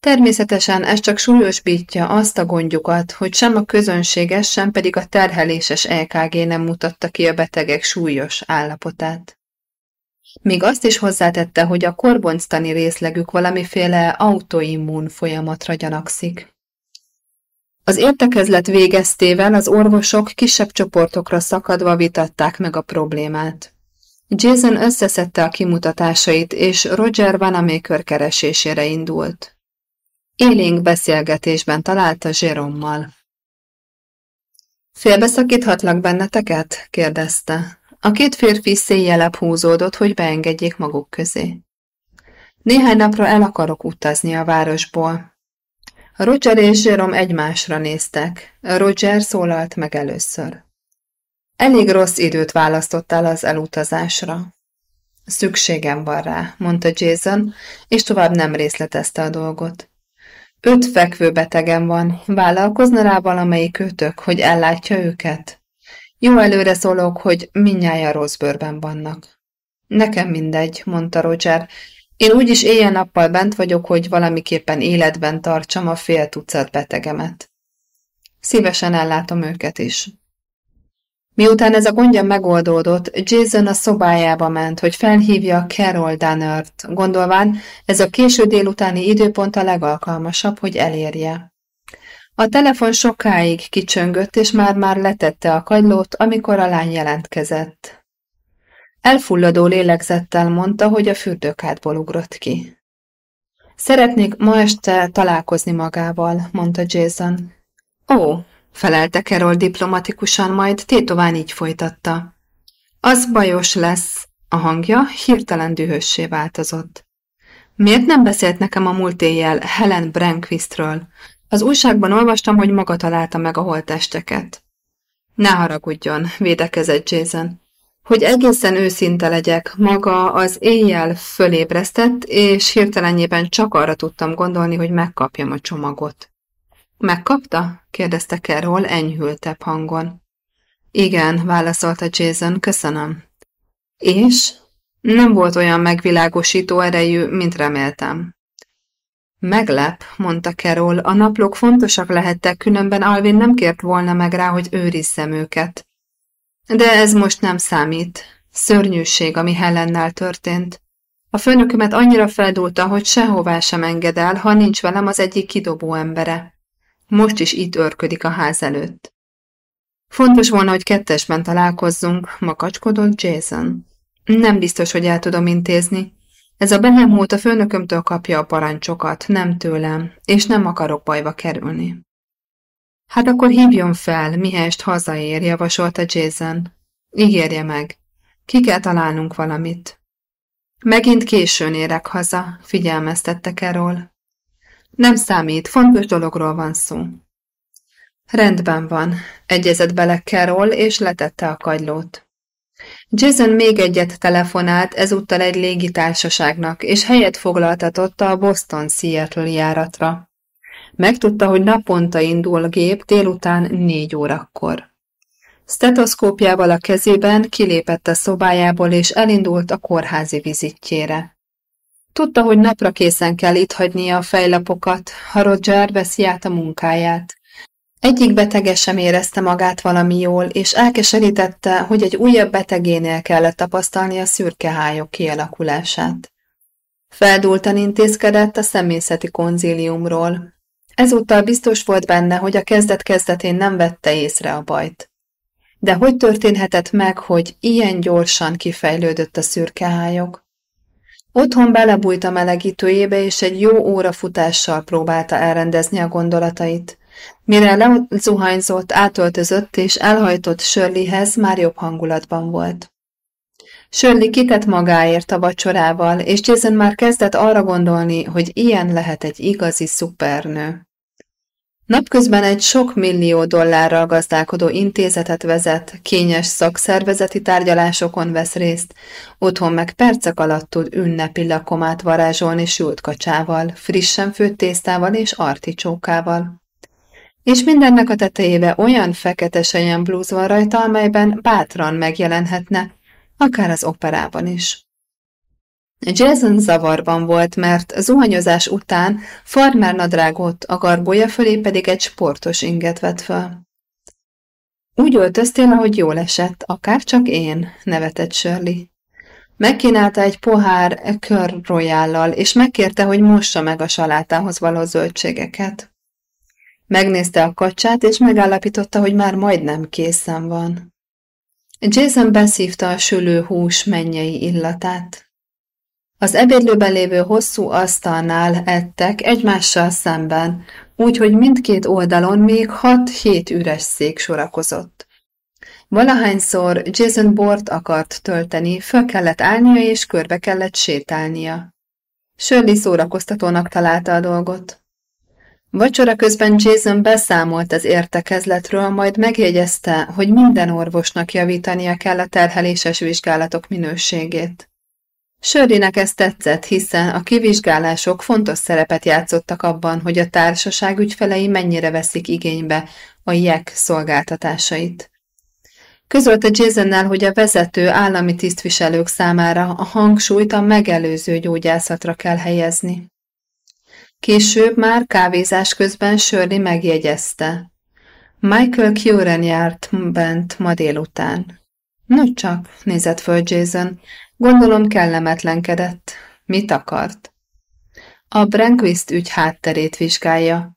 Természetesen ez csak súlyosbítja azt a gondjukat, hogy sem a közönséges, sem pedig a terheléses EKG nem mutatta ki a betegek súlyos állapotát. Még azt is hozzátette, hogy a korbonctani részlegük valamiféle autoimmun folyamatra gyanakszik. Az értekezlet végeztével az orvosok kisebb csoportokra szakadva vitatták meg a problémát. Jason összeszedte a kimutatásait, és Roger Vanamaker keresésére indult. Élénk beszélgetésben találta Zsérommal. Félbeszakíthatlak benneteket? kérdezte. A két férfi széjjelebb húzódott, hogy beengedjék maguk közé. Néhány napra el akarok utazni a városból. Roger és Jerome egymásra néztek. Roger szólalt meg először. Elég rossz időt választottál az elutazásra. Szükségem van rá, mondta Jason, és tovább nem részletezte a dolgot. Öt fekvő betegem van, vállalkozna rá valamelyik őtök, hogy ellátja őket? Jó előre szólok, hogy minnyája rossz bőrben vannak. Nekem mindegy, mondta Roger. Én úgyis éjjel-nappal bent vagyok, hogy valamiképpen életben tartsam a fél tucat betegemet. Szívesen ellátom őket is. Miután ez a gondja megoldódott, Jason a szobájába ment, hogy felhívja Carol Dannert, gondolván ez a késő délutáni időpont a legalkalmasabb, hogy elérje. A telefon sokáig kicsöngött, és már-már letette a kagylót, amikor a lány jelentkezett. Elfulladó lélegzettel mondta, hogy a fürdőkádból ugrott ki. Szeretnék ma este találkozni magával, mondta Jason. Ó, felelte Carol diplomatikusan, majd tétován így folytatta. Az bajos lesz. A hangja hirtelen dühössé változott. Miért nem beszélt nekem a múlt éjjel Helen Brankvistről? Az újságban olvastam, hogy maga találta meg a holtesteket. Ne haragudjon, védekezett Jason. Hogy egészen őszinte legyek, maga az éjjel fölébresztett, és hirtelenjében csak arra tudtam gondolni, hogy megkapjam a csomagot. Megkapta? kérdezte Carol enyhültebb hangon. Igen, válaszolta Jason, köszönöm. És? Nem volt olyan megvilágosító erejű, mint reméltem. Meglep, mondta Carol, a naplók fontosak lehettek, különben Alvin nem kért volna meg rá, hogy őrizzem őket. De ez most nem számít. Szörnyűség, ami Helennel történt. A főnökömet annyira feldúlta, hogy sehová sem enged el, ha nincs velem az egyik kidobó embere. Most is itt örködik a ház előtt. Fontos volna, hogy kettesben találkozzunk, makacskodott Jason. Nem biztos, hogy el tudom intézni. Ez a behemót a főnökömtől kapja a parancsokat, nem tőlem, és nem akarok bajba kerülni. Hát akkor hívjon fel, mihelyest hazaér, javasolta Jason. Ígérje meg. Ki kell találnunk valamit. Megint későn érek haza, figyelmeztette Carol. Nem számít, fontos dologról van szó. Rendben van, egyezett bele Carol, és letette a kagylót. Jason még egyet telefonált, ezúttal egy légitársaságnak, és helyet foglaltatotta a Boston-Seattle járatra. Megtudta, hogy naponta indul a gép délután négy órakor. Stetoszkópjával a kezében kilépett a szobájából, és elindult a kórházi vizitjére. Tudta, hogy napra készen kell itt a fejlapokat, ha Roger veszi át a munkáját. Egyik betege sem érezte magát valami jól, és elkeserítette, hogy egy újabb betegénél kellett tapasztalni a szürkehályok kialakulását. Feldúltan intézkedett a személyzeti konzíliumról. Ezúttal biztos volt benne, hogy a kezdet-kezdetén nem vette észre a bajt. De hogy történhetett meg, hogy ilyen gyorsan kifejlődött a szürkehályok? Otthon belebújt a melegítőjébe, és egy jó óra futással próbálta elrendezni a gondolatait. Mire lezuhanyzott, átöltözött és elhajtott Shirleyhez, már jobb hangulatban volt. Shirley kitett magáért a vacsorával, és Jason már kezdett arra gondolni, hogy ilyen lehet egy igazi szupernő. Napközben egy sok millió dollárral gazdálkodó intézetet vezet, kényes szakszervezeti tárgyalásokon vesz részt, otthon meg percek alatt tud ünnepi lakomát varázsolni sült kacsával, frissen főtt tésztával és articsókával. És mindennek a tetejébe olyan fekete sejen blúz van rajta, amelyben bátran megjelenhetne, akár az operában is. Jason zavarban volt, mert zuhanyozás után farmer nadrágot, a garbója fölé pedig egy sportos inget vett fel. Úgy öltöztél, ahogy jól esett, akár csak én, nevetett Shirley. Megkínálta egy pohár kör royállal, és megkérte, hogy mossa meg a salátához való zöldségeket. Megnézte a kacsát, és megállapította, hogy már majdnem készen van. Jason beszívta a sülő hús mennyei illatát. Az ebédlőben lévő hosszú asztalnál ettek egymással szemben, úgyhogy mindkét oldalon még hat-hét üres szék sorakozott. Valahányszor Jason bort akart tölteni, föl kellett állnia és körbe kellett sétálnia. Shirley szórakoztatónak találta a dolgot. Vacsora közben Jason beszámolt az értekezletről, majd megjegyezte, hogy minden orvosnak javítania kell a terheléses vizsgálatok minőségét. Sörlinek ez tetszett, hiszen a kivizsgálások fontos szerepet játszottak abban, hogy a társaság ügyfelei mennyire veszik igénybe a JEK szolgáltatásait. Közölte Jasonnel, hogy a vezető állami tisztviselők számára a hangsúlyt a megelőző gyógyászatra kell helyezni. Később már kávézás közben Shirley megjegyezte. Michael Curen járt bent ma délután. No csak, nézett föl Jason, Gondolom kellemetlenkedett. Mit akart? A Brankvist ügy hátterét vizsgálja.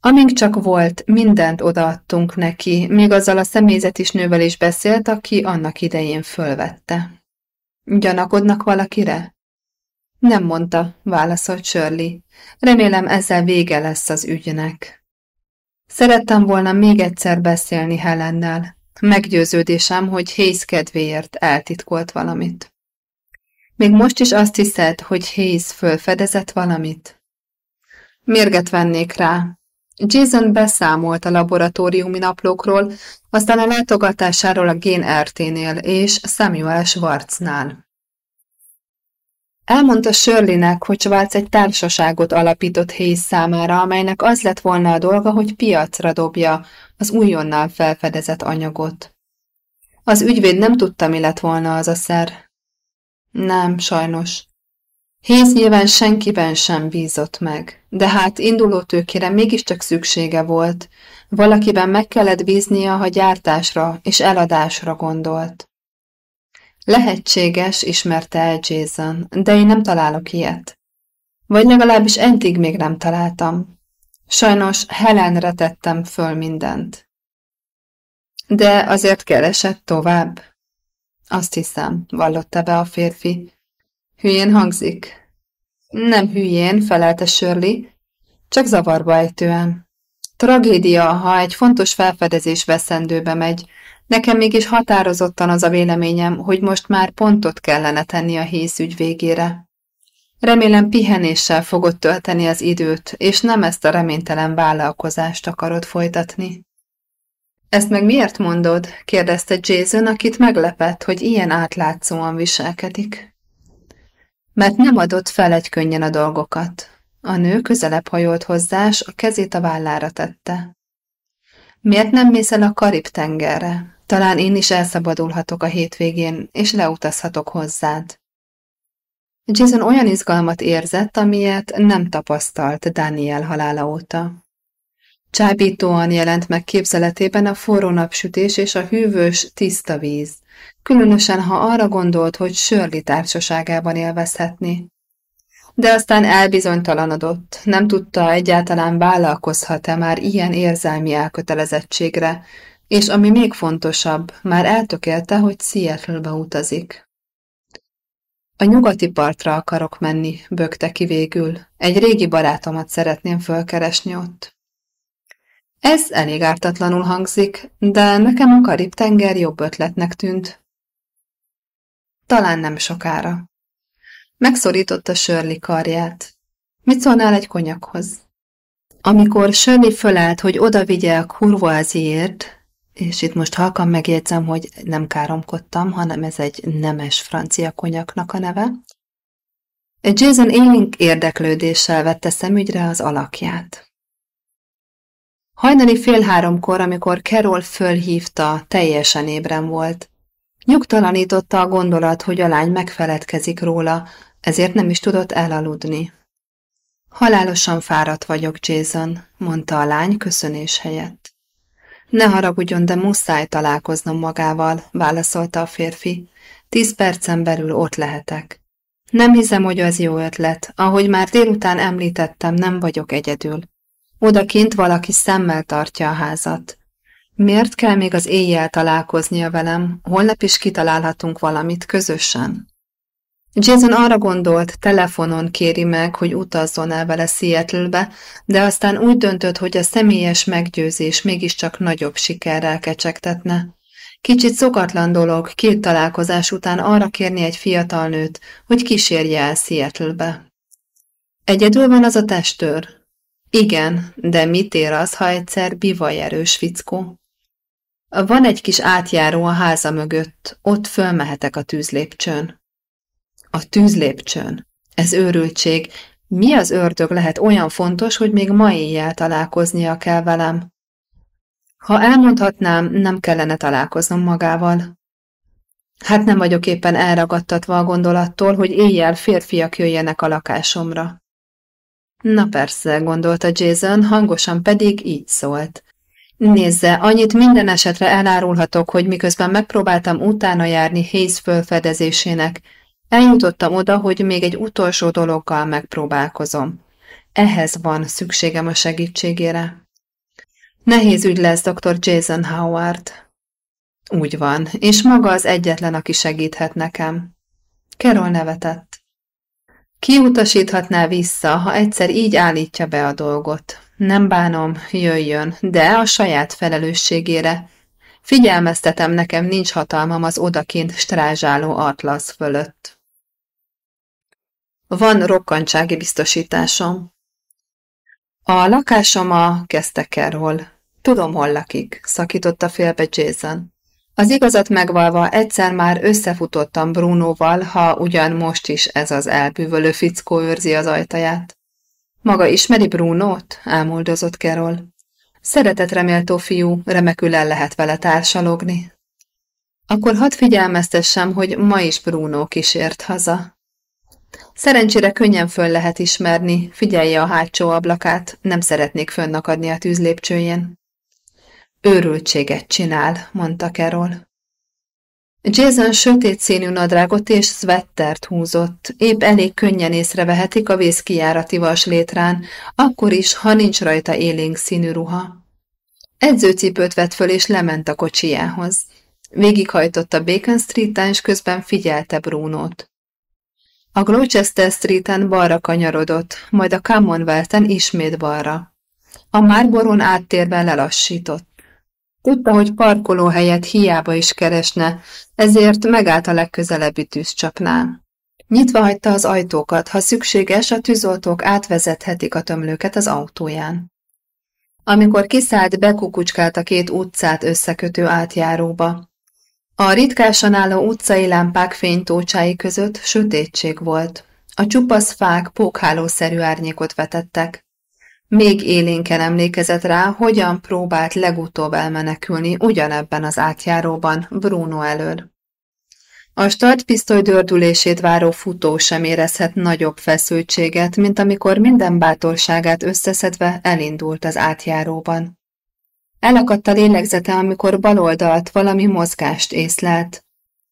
Amíg csak volt, mindent odaadtunk neki, még azzal a személyzet is nővel is beszélt, aki annak idején fölvette. Gyanakodnak valakire? Nem mondta, válaszolt Shirley. Remélem ezzel vége lesz az ügynek. Szerettem volna még egyszer beszélni Helennel. Meggyőződésem, hogy Hayes kedvéért eltitkolt valamit. Még most is azt hiszed, hogy Hayes fölfedezett valamit? Mérget vennék rá. Jason beszámolt a laboratóriumi naplókról, aztán a látogatásáról a Gén RT-nél és Samuel Schwarznál. Elmondta Shirleynek, hogy Schwarz egy társaságot alapított Hayes számára, amelynek az lett volna a dolga, hogy piacra dobja az újonnal felfedezett anyagot. Az ügyvéd nem tudta, mi lett volna az a szer. Nem, sajnos. Héz nyilván senkiben sem bízott meg, de hát induló tőkére mégiscsak szüksége volt. Valakiben meg kellett bíznia, ha gyártásra és eladásra gondolt. Lehetséges, ismerte el Jason, de én nem találok ilyet. Vagy legalábbis eddig még nem találtam. Sajnos Helenre tettem föl mindent. De azért keresett tovább. Azt hiszem, vallotta be a férfi. Hülyén hangzik. Nem hülyén, felelte Shirley, csak zavarba ejtően. Tragédia, ha egy fontos felfedezés veszendőbe megy. Nekem mégis határozottan az a véleményem, hogy most már pontot kellene tenni a hészügy végére. Remélem pihenéssel fogod tölteni az időt, és nem ezt a reménytelen vállalkozást akarod folytatni. Ezt meg miért mondod? kérdezte Jason, akit meglepett, hogy ilyen átlátszóan viselkedik. Mert nem adott fel egy könnyen a dolgokat. A nő közelebb hajolt hozzá, a kezét a vállára tette. Miért nem mész el a Karib-tengerre? Talán én is elszabadulhatok a hétvégén, és leutazhatok hozzád. Jason olyan izgalmat érzett, amilyet nem tapasztalt Daniel halála óta. Csábítóan jelent meg képzeletében a forró napsütés és a hűvös, tiszta víz, különösen ha arra gondolt, hogy Shirley társaságában élvezhetni. De aztán elbizonytalanodott, nem tudta egyáltalán vállalkozhat-e már ilyen érzelmi elkötelezettségre, és ami még fontosabb, már eltökélte, hogy Seattle-be utazik. A nyugati partra akarok menni, bökte ki végül. Egy régi barátomat szeretném fölkeresni ott. Ez elég ártatlanul hangzik, de nekem a Karib-tenger jobb ötletnek tűnt. Talán nem sokára. Megszorította Shirley karját. Mit szólnál egy konyakhoz? Amikor Shirley fölállt, hogy oda vigye a kurvoáziért, és itt most halkan megjegyzem, hogy nem káromkodtam, hanem ez egy nemes francia konyaknak a neve. Jason élénk érdeklődéssel vette szemügyre az alakját. Hajnali fél háromkor, amikor Carol fölhívta, teljesen ébren volt. Nyugtalanította a gondolat, hogy a lány megfeledkezik róla, ezért nem is tudott elaludni. Halálosan fáradt vagyok, Jason, mondta a lány köszönés helyett. Ne haragudjon, de muszáj találkoznom magával, válaszolta a férfi. Tíz percen belül ott lehetek. Nem hiszem, hogy az jó ötlet. Ahogy már délután említettem, nem vagyok egyedül. Odakint valaki szemmel tartja a házat. Miért kell még az éjjel találkoznia velem? Holnap is kitalálhatunk valamit közösen. Jason arra gondolt, telefonon kéri meg, hogy utazzon el vele Seattle-be, de aztán úgy döntött, hogy a személyes meggyőzés mégiscsak nagyobb sikerrel kecsegtetne. Kicsit szokatlan dolog két találkozás után arra kérni egy fiatal nőt, hogy kísérje el Seattle-be. Egyedül van az a testőr? Igen, de mit ér az, ha egyszer bivajerős fickó? Van egy kis átjáró a háza mögött, ott fölmehetek a tűzlépcsőn. A tűzlépcsőn. Ez őrültség. Mi az ördög lehet olyan fontos, hogy még ma éjjel találkoznia kell velem? Ha elmondhatnám, nem kellene találkoznom magával. Hát nem vagyok éppen elragadtatva a gondolattól, hogy éjjel férfiak jöjjenek a lakásomra. Na persze, gondolta Jason, hangosan pedig így szólt. Nézze, annyit minden esetre elárulhatok, hogy miközben megpróbáltam utána járni Hayes fölfedezésének, Eljutottam oda, hogy még egy utolsó dologgal megpróbálkozom. Ehhez van szükségem a segítségére. Nehéz ügy lesz, dr. Jason Howard. Úgy van, és maga az egyetlen, aki segíthet nekem. Carol nevetett. Ki utasíthatná vissza, ha egyszer így állítja be a dolgot? Nem bánom, jöjjön, de a saját felelősségére. Figyelmeztetem, nekem nincs hatalmam az odakint strázsáló atlasz fölött. Van rokkantsági biztosításom. A lakásom a kezdte Carol. Tudom, hol lakik, szakította félbe Jason. Az igazat megvalva egyszer már összefutottam Brunoval, ha ugyan most is ez az elbűvölő fickó őrzi az ajtaját. Maga ismeri Brunót? elmoldozott Carol. Szeretetreméltó fiú, remekül el lehet vele társalogni. Akkor hadd figyelmeztessem, hogy ma is Bruno kísért haza. Szerencsére könnyen föl lehet ismerni, figyelje a hátsó ablakát, nem szeretnék fönnakadni a tűzlépcsőjén. Őrültséget csinál, mondta Carol. Jason sötét színű nadrágot és szvettert húzott, épp elég könnyen észrevehetik a vészkijárati vas létrán, akkor is, ha nincs rajta élénk színű ruha. Edzőcipőt vett föl és lement a kocsijához. Végighajtott Bacon Street-en, és közben figyelte Brunót. A Gloucester Street-en balra kanyarodott, majd a Commonwealth-en ismét balra. A Marboron áttérve lelassított. Tudta, hogy parkolóhelyet hiába is keresne, ezért megállt a legközelebbi tűzcsapnál. Nyitva hagyta az ajtókat, ha szükséges, a tűzoltók átvezethetik a tömlőket az autóján. Amikor kiszállt, bekukucskált a két utcát összekötő átjáróba. A ritkásan álló utcai lámpák fénytócsái között sötétség volt. A csupasz fák pókhálószerű árnyékot vetettek. Még élénken emlékezett rá, hogyan próbált legutóbb elmenekülni ugyanebben az átjáróban Bruno elől. A startpisztoly dördülését váró futó sem érezhet nagyobb feszültséget, mint amikor minden bátorságát összeszedve elindult az átjáróban. Elakadt a lélegzete, amikor baloldalt valami mozgást észlelt.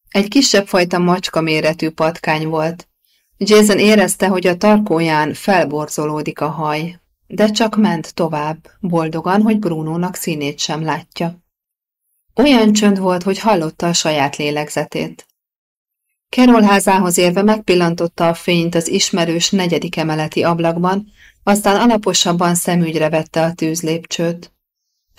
Egy kisebb fajta macska méretű patkány volt. Jason érezte, hogy a tarkóján felborzolódik a haj, de csak ment tovább, boldogan, hogy Brunónak színét sem látja. Olyan csönd volt, hogy hallotta a saját lélegzetét. Carol házához érve megpillantotta a fényt az ismerős negyedik emeleti ablakban, aztán alaposabban szemügyre vette a tűzlépcsőt.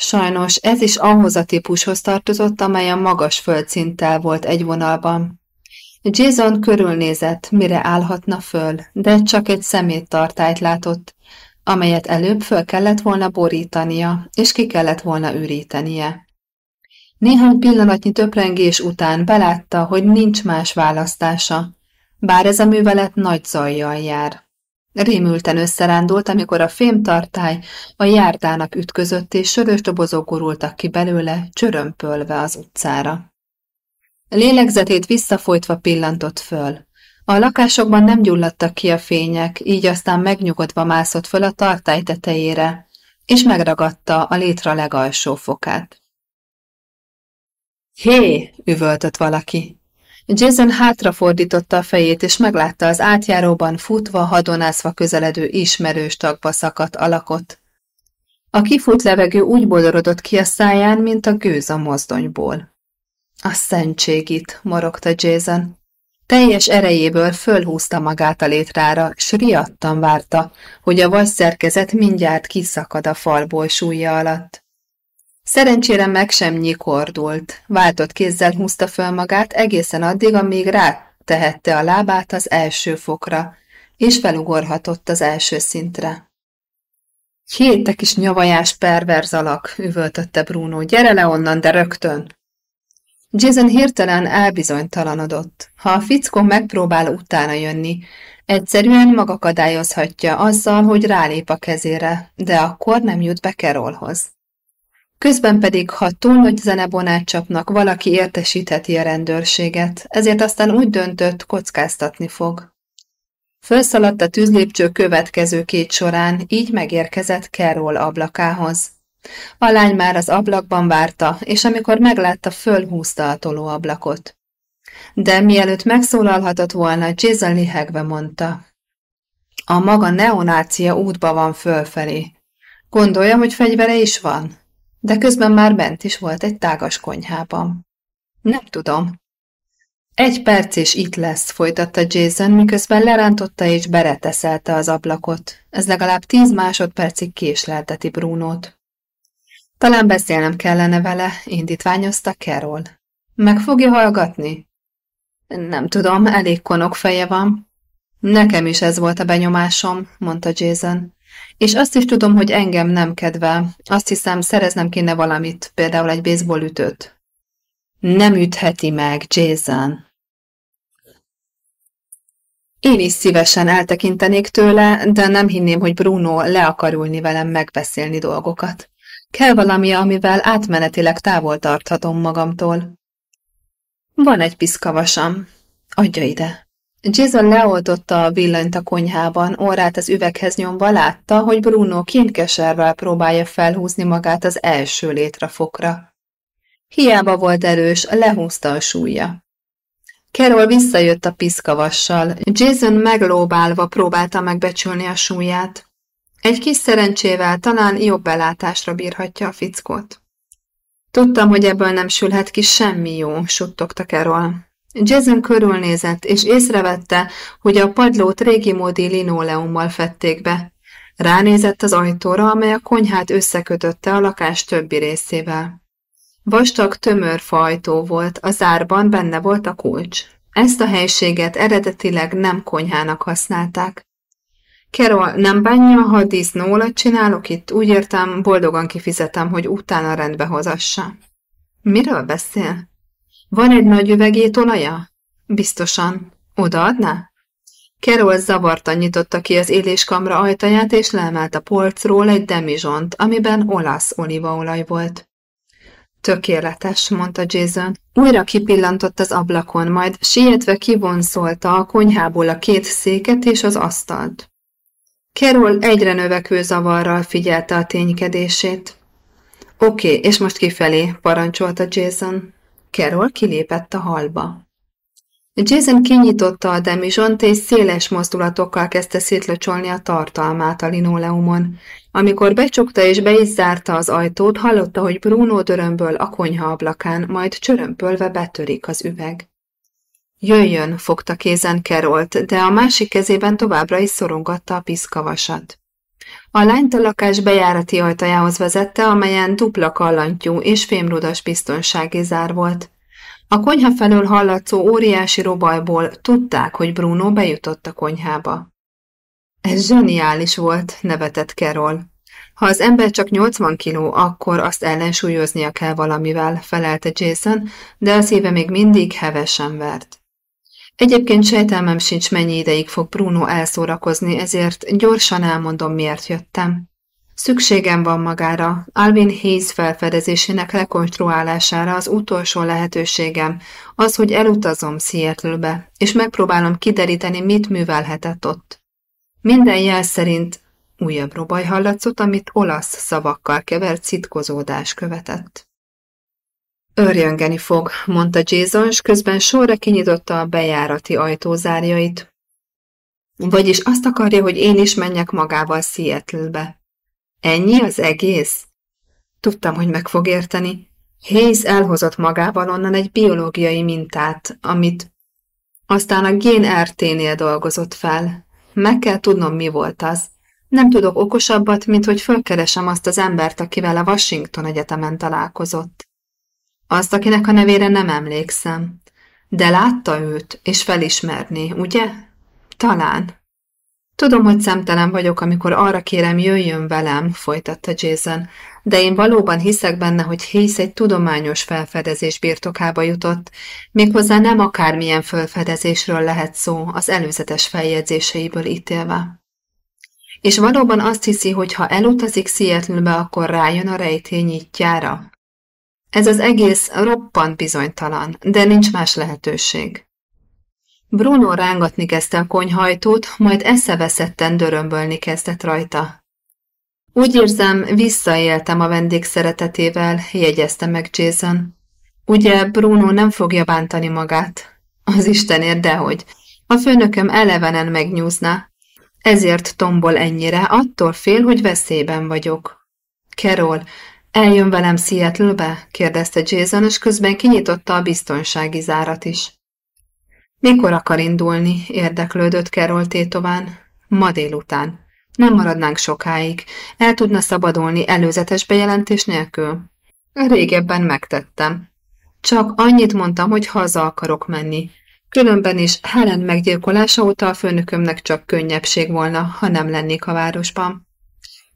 Sajnos ez is ahhoz a típushoz tartozott, amely a magas földszinttel volt egy vonalban. Jason körülnézett, mire állhatna föl, de csak egy szeméttartályt látott, amelyet előbb föl kellett volna borítania, és ki kellett volna ürítenie. Néhány pillanatnyi töprengés után belátta, hogy nincs más választása, bár ez a művelet nagy zajjal jár. Rémülten összerándult, amikor a fémtartály a járdának ütközött, és sörös dobozok gurultak ki belőle, csörömpölve az utcára. Lélegzetét visszafolytva pillantott föl. A lakásokban nem gyulladtak ki a fények, így aztán megnyugodva mászott föl a tartály tetejére, és megragadta a létra legalsó fokát. Hé! üvöltött valaki. Jason hátrafordította a fejét, és meglátta az átjáróban futva, hadonászva közeledő ismerős tagba szakadt alakot. A kifut levegő úgy bodorodott ki a száján, mint a gőz a mozdonyból. A szentségit, morogta Jason. Teljes erejéből fölhúzta magát a létrára, s riadtan várta, hogy a vasszerkezet mindjárt kiszakad a falból súlya alatt. Szerencsére meg sem nyikordult, váltott kézzel húzta föl magát egészen addig, amíg rá tehette a lábát az első fokra, és felugorhatott az első szintre. Hét kis nyavajás perverz alak, üvöltötte Bruno, gyere le onnan, de rögtön! Jason hirtelen elbizonytalanodott. Ha a fickó megpróbál utána jönni, egyszerűen magakadályozhatja azzal, hogy rálép a kezére, de akkor nem jut be Carolhoz. Közben pedig, ha túl nagy zenebonát csapnak, valaki értesítheti a rendőrséget, ezért aztán úgy döntött, kockáztatni fog. Fölszaladt a tűzlépcső következő két során, így megérkezett Carol ablakához. A lány már az ablakban várta, és amikor meglátta, fölhúzta a tolóablakot. De mielőtt megszólalhatott volna, Jason lihegve mondta. A maga neonácia útba van fölfelé. Gondolja, hogy fegyvere is van? De közben már bent is volt egy tágas konyhában. Nem tudom. Egy perc és itt lesz, folytatta Jason, miközben lerántotta és bereteszelte az ablakot. Ez legalább tíz másodpercig késlelteti Brunót. Talán beszélnem kellene vele, indítványozta Carol. Meg fogja hallgatni? Nem tudom, elég konok feje van. Nekem is ez volt a benyomásom, mondta Jason. És azt is tudom, hogy engem nem kedvel. Azt hiszem, szereznem kéne valamit, például egy baseball ütőt. Nem ütheti meg, Jason. Én is szívesen eltekintenék tőle, de nem hinném, hogy Bruno le akar ülni velem megbeszélni dolgokat. Kell valami, amivel átmenetileg távol tarthatom magamtól. Van egy piszkavasam. Adja ide. Jason leoltotta a villanyt a konyhában, orrát az üveghez nyomva látta, hogy Bruno kénkeserrel próbálja felhúzni magát az első létrafokra. Hiába volt erős, lehúzta a súlya. Carol visszajött a piszkavassal, Jason meglóbálva próbálta megbecsülni a súlyát. Egy kis szerencsével talán jobb belátásra bírhatja a fickót. Tudtam, hogy ebből nem sülhet ki semmi jó, suttogta Carol. Jason körülnézett, és észrevette, hogy a padlót régi módi linoleummal fették be. Ránézett az ajtóra, amely a konyhát összekötötte a lakás többi részével. Vastag, tömör fajtó volt, a zárban benne volt a kulcs. Ezt a helységet eredetileg nem konyhának használták. Carol, nem bánja, ha disznólat csinálok itt? Úgy értem, boldogan kifizetem, hogy utána rendbe hozassa. Miről beszél? Van egy nagy üvegét olaja? Biztosan. Odaadná? Carol zavartan nyitotta ki az éléskamra ajtaját, és leemelt a polcról egy demizsont, amiben olasz olívaolaj volt. Tökéletes, mondta Jason. Újra kipillantott az ablakon, majd sietve kivonszolta a konyhából a két széket és az asztalt. Carol egyre növekvő zavarral figyelte a ténykedését. Oké, okay, és most kifelé, parancsolta Jason. Carol kilépett a halba. Jason kinyitotta a demizsont, és széles mozdulatokkal kezdte szétlöcsolni a tartalmát a linoleumon. Amikor becsukta és be is zárta az ajtót, hallotta, hogy Bruno dörömből a konyha ablakán, majd csörömpölve betörik az üveg. Jöjjön, fogta kézen Kerolt, de a másik kezében továbbra is szorongatta a piszkavasat. A lányt a lakás bejárati ajtajához vezette, amelyen dupla kallantyú és fémrudas biztonsági zár volt. A konyha felől hallatszó óriási robajból tudták, hogy Bruno bejutott a konyhába. Ez zseniális volt, nevetett Carol. Ha az ember csak 80 kiló, akkor azt ellensúlyoznia kell valamivel, felelte Jason, de a szíve még mindig hevesen vert. Egyébként sejtelmem sincs, mennyi ideig fog Bruno elszórakozni, ezért gyorsan elmondom, miért jöttem. Szükségem van magára. Alvin Hayes felfedezésének rekonstruálására az utolsó lehetőségem az, hogy elutazom Seattle-be, és megpróbálom kideríteni, mit művelhetett ott. Minden jel szerint újabb robaj hallatszott, amit olasz szavakkal kevert szitkozódás követett. Örjöngeni fog, mondta Jason, s közben sorra kinyitotta a bejárati ajtózárjait. Vagyis azt akarja, hogy én is menjek magával Seattle-be. Ennyi az egész? Tudtam, hogy meg fog érteni. Hayes elhozott magával onnan egy biológiai mintát, amit aztán a gén RT-nél dolgozott fel. Meg kell tudnom, mi volt az. Nem tudok okosabbat, mint hogy fölkeresem azt az embert, akivel a Washington Egyetemen találkozott. Azt, akinek a nevére nem emlékszem. De látta őt, és felismerni, ugye? Talán. Tudom, hogy szemtelen vagyok, amikor arra kérem, jöjjön velem, folytatta Jason, de én valóban hiszek benne, hogy Hayes egy tudományos felfedezés birtokába jutott, méghozzá nem akármilyen felfedezésről lehet szó az előzetes feljegyzéseiből ítélve. És valóban azt hiszi, hogy ha elutazik Seattle-be, akkor rájön a rejtény nyitjára. Ez az egész roppant bizonytalan, de nincs más lehetőség. Bruno rángatni kezdte a konyhajtót, majd eszeveszetten dörömbölni kezdett rajta. Úgy érzem, visszaéltem a vendég szeretetével, jegyezte meg Jason. Ugye Bruno nem fogja bántani magát? Az Istenért dehogy. A főnököm elevenen megnyúzna. Ezért tombol ennyire, attól fél, hogy veszélyben vagyok. Carol, eljön velem Seattle-be? kérdezte Jason, és közben kinyitotta a biztonsági zárat is. Mikor akar indulni? érdeklődött Carol tétován. Ma délután. Nem maradnánk sokáig. El tudna szabadulni előzetes bejelentés nélkül? Régebben megtettem. Csak annyit mondtam, hogy haza akarok menni. Különben is Helen meggyilkolása óta a főnökömnek csak könnyebbség volna, ha nem lennék a városban.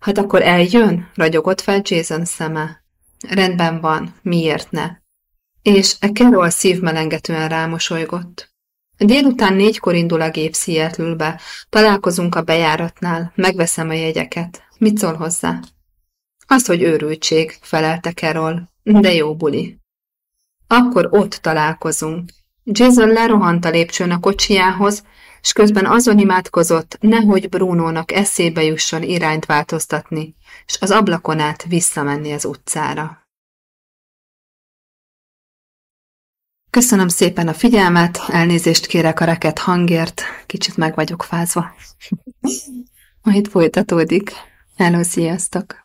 Hát akkor eljön? ragyogott fel Jason szeme. Rendben van, miért ne? És e Carol szívmelengetően rámosolygott. Délután négykor indul a gép Seattle-be. Találkozunk a bejáratnál, megveszem a jegyeket. Mit szól hozzá? Az, hogy őrültség, felelte Carol, de jó buli. Akkor ott találkozunk. Jason lerohant a lépcsőn a kocsijához, és közben azon imádkozott, nehogy Brunónak eszébe jusson irányt változtatni, és az ablakon át visszamenni az utcára. Köszönöm szépen a figyelmet, elnézést kérek a reket hangért, kicsit meg vagyok fázva. Majd folytatódik. Hello, sziasztok!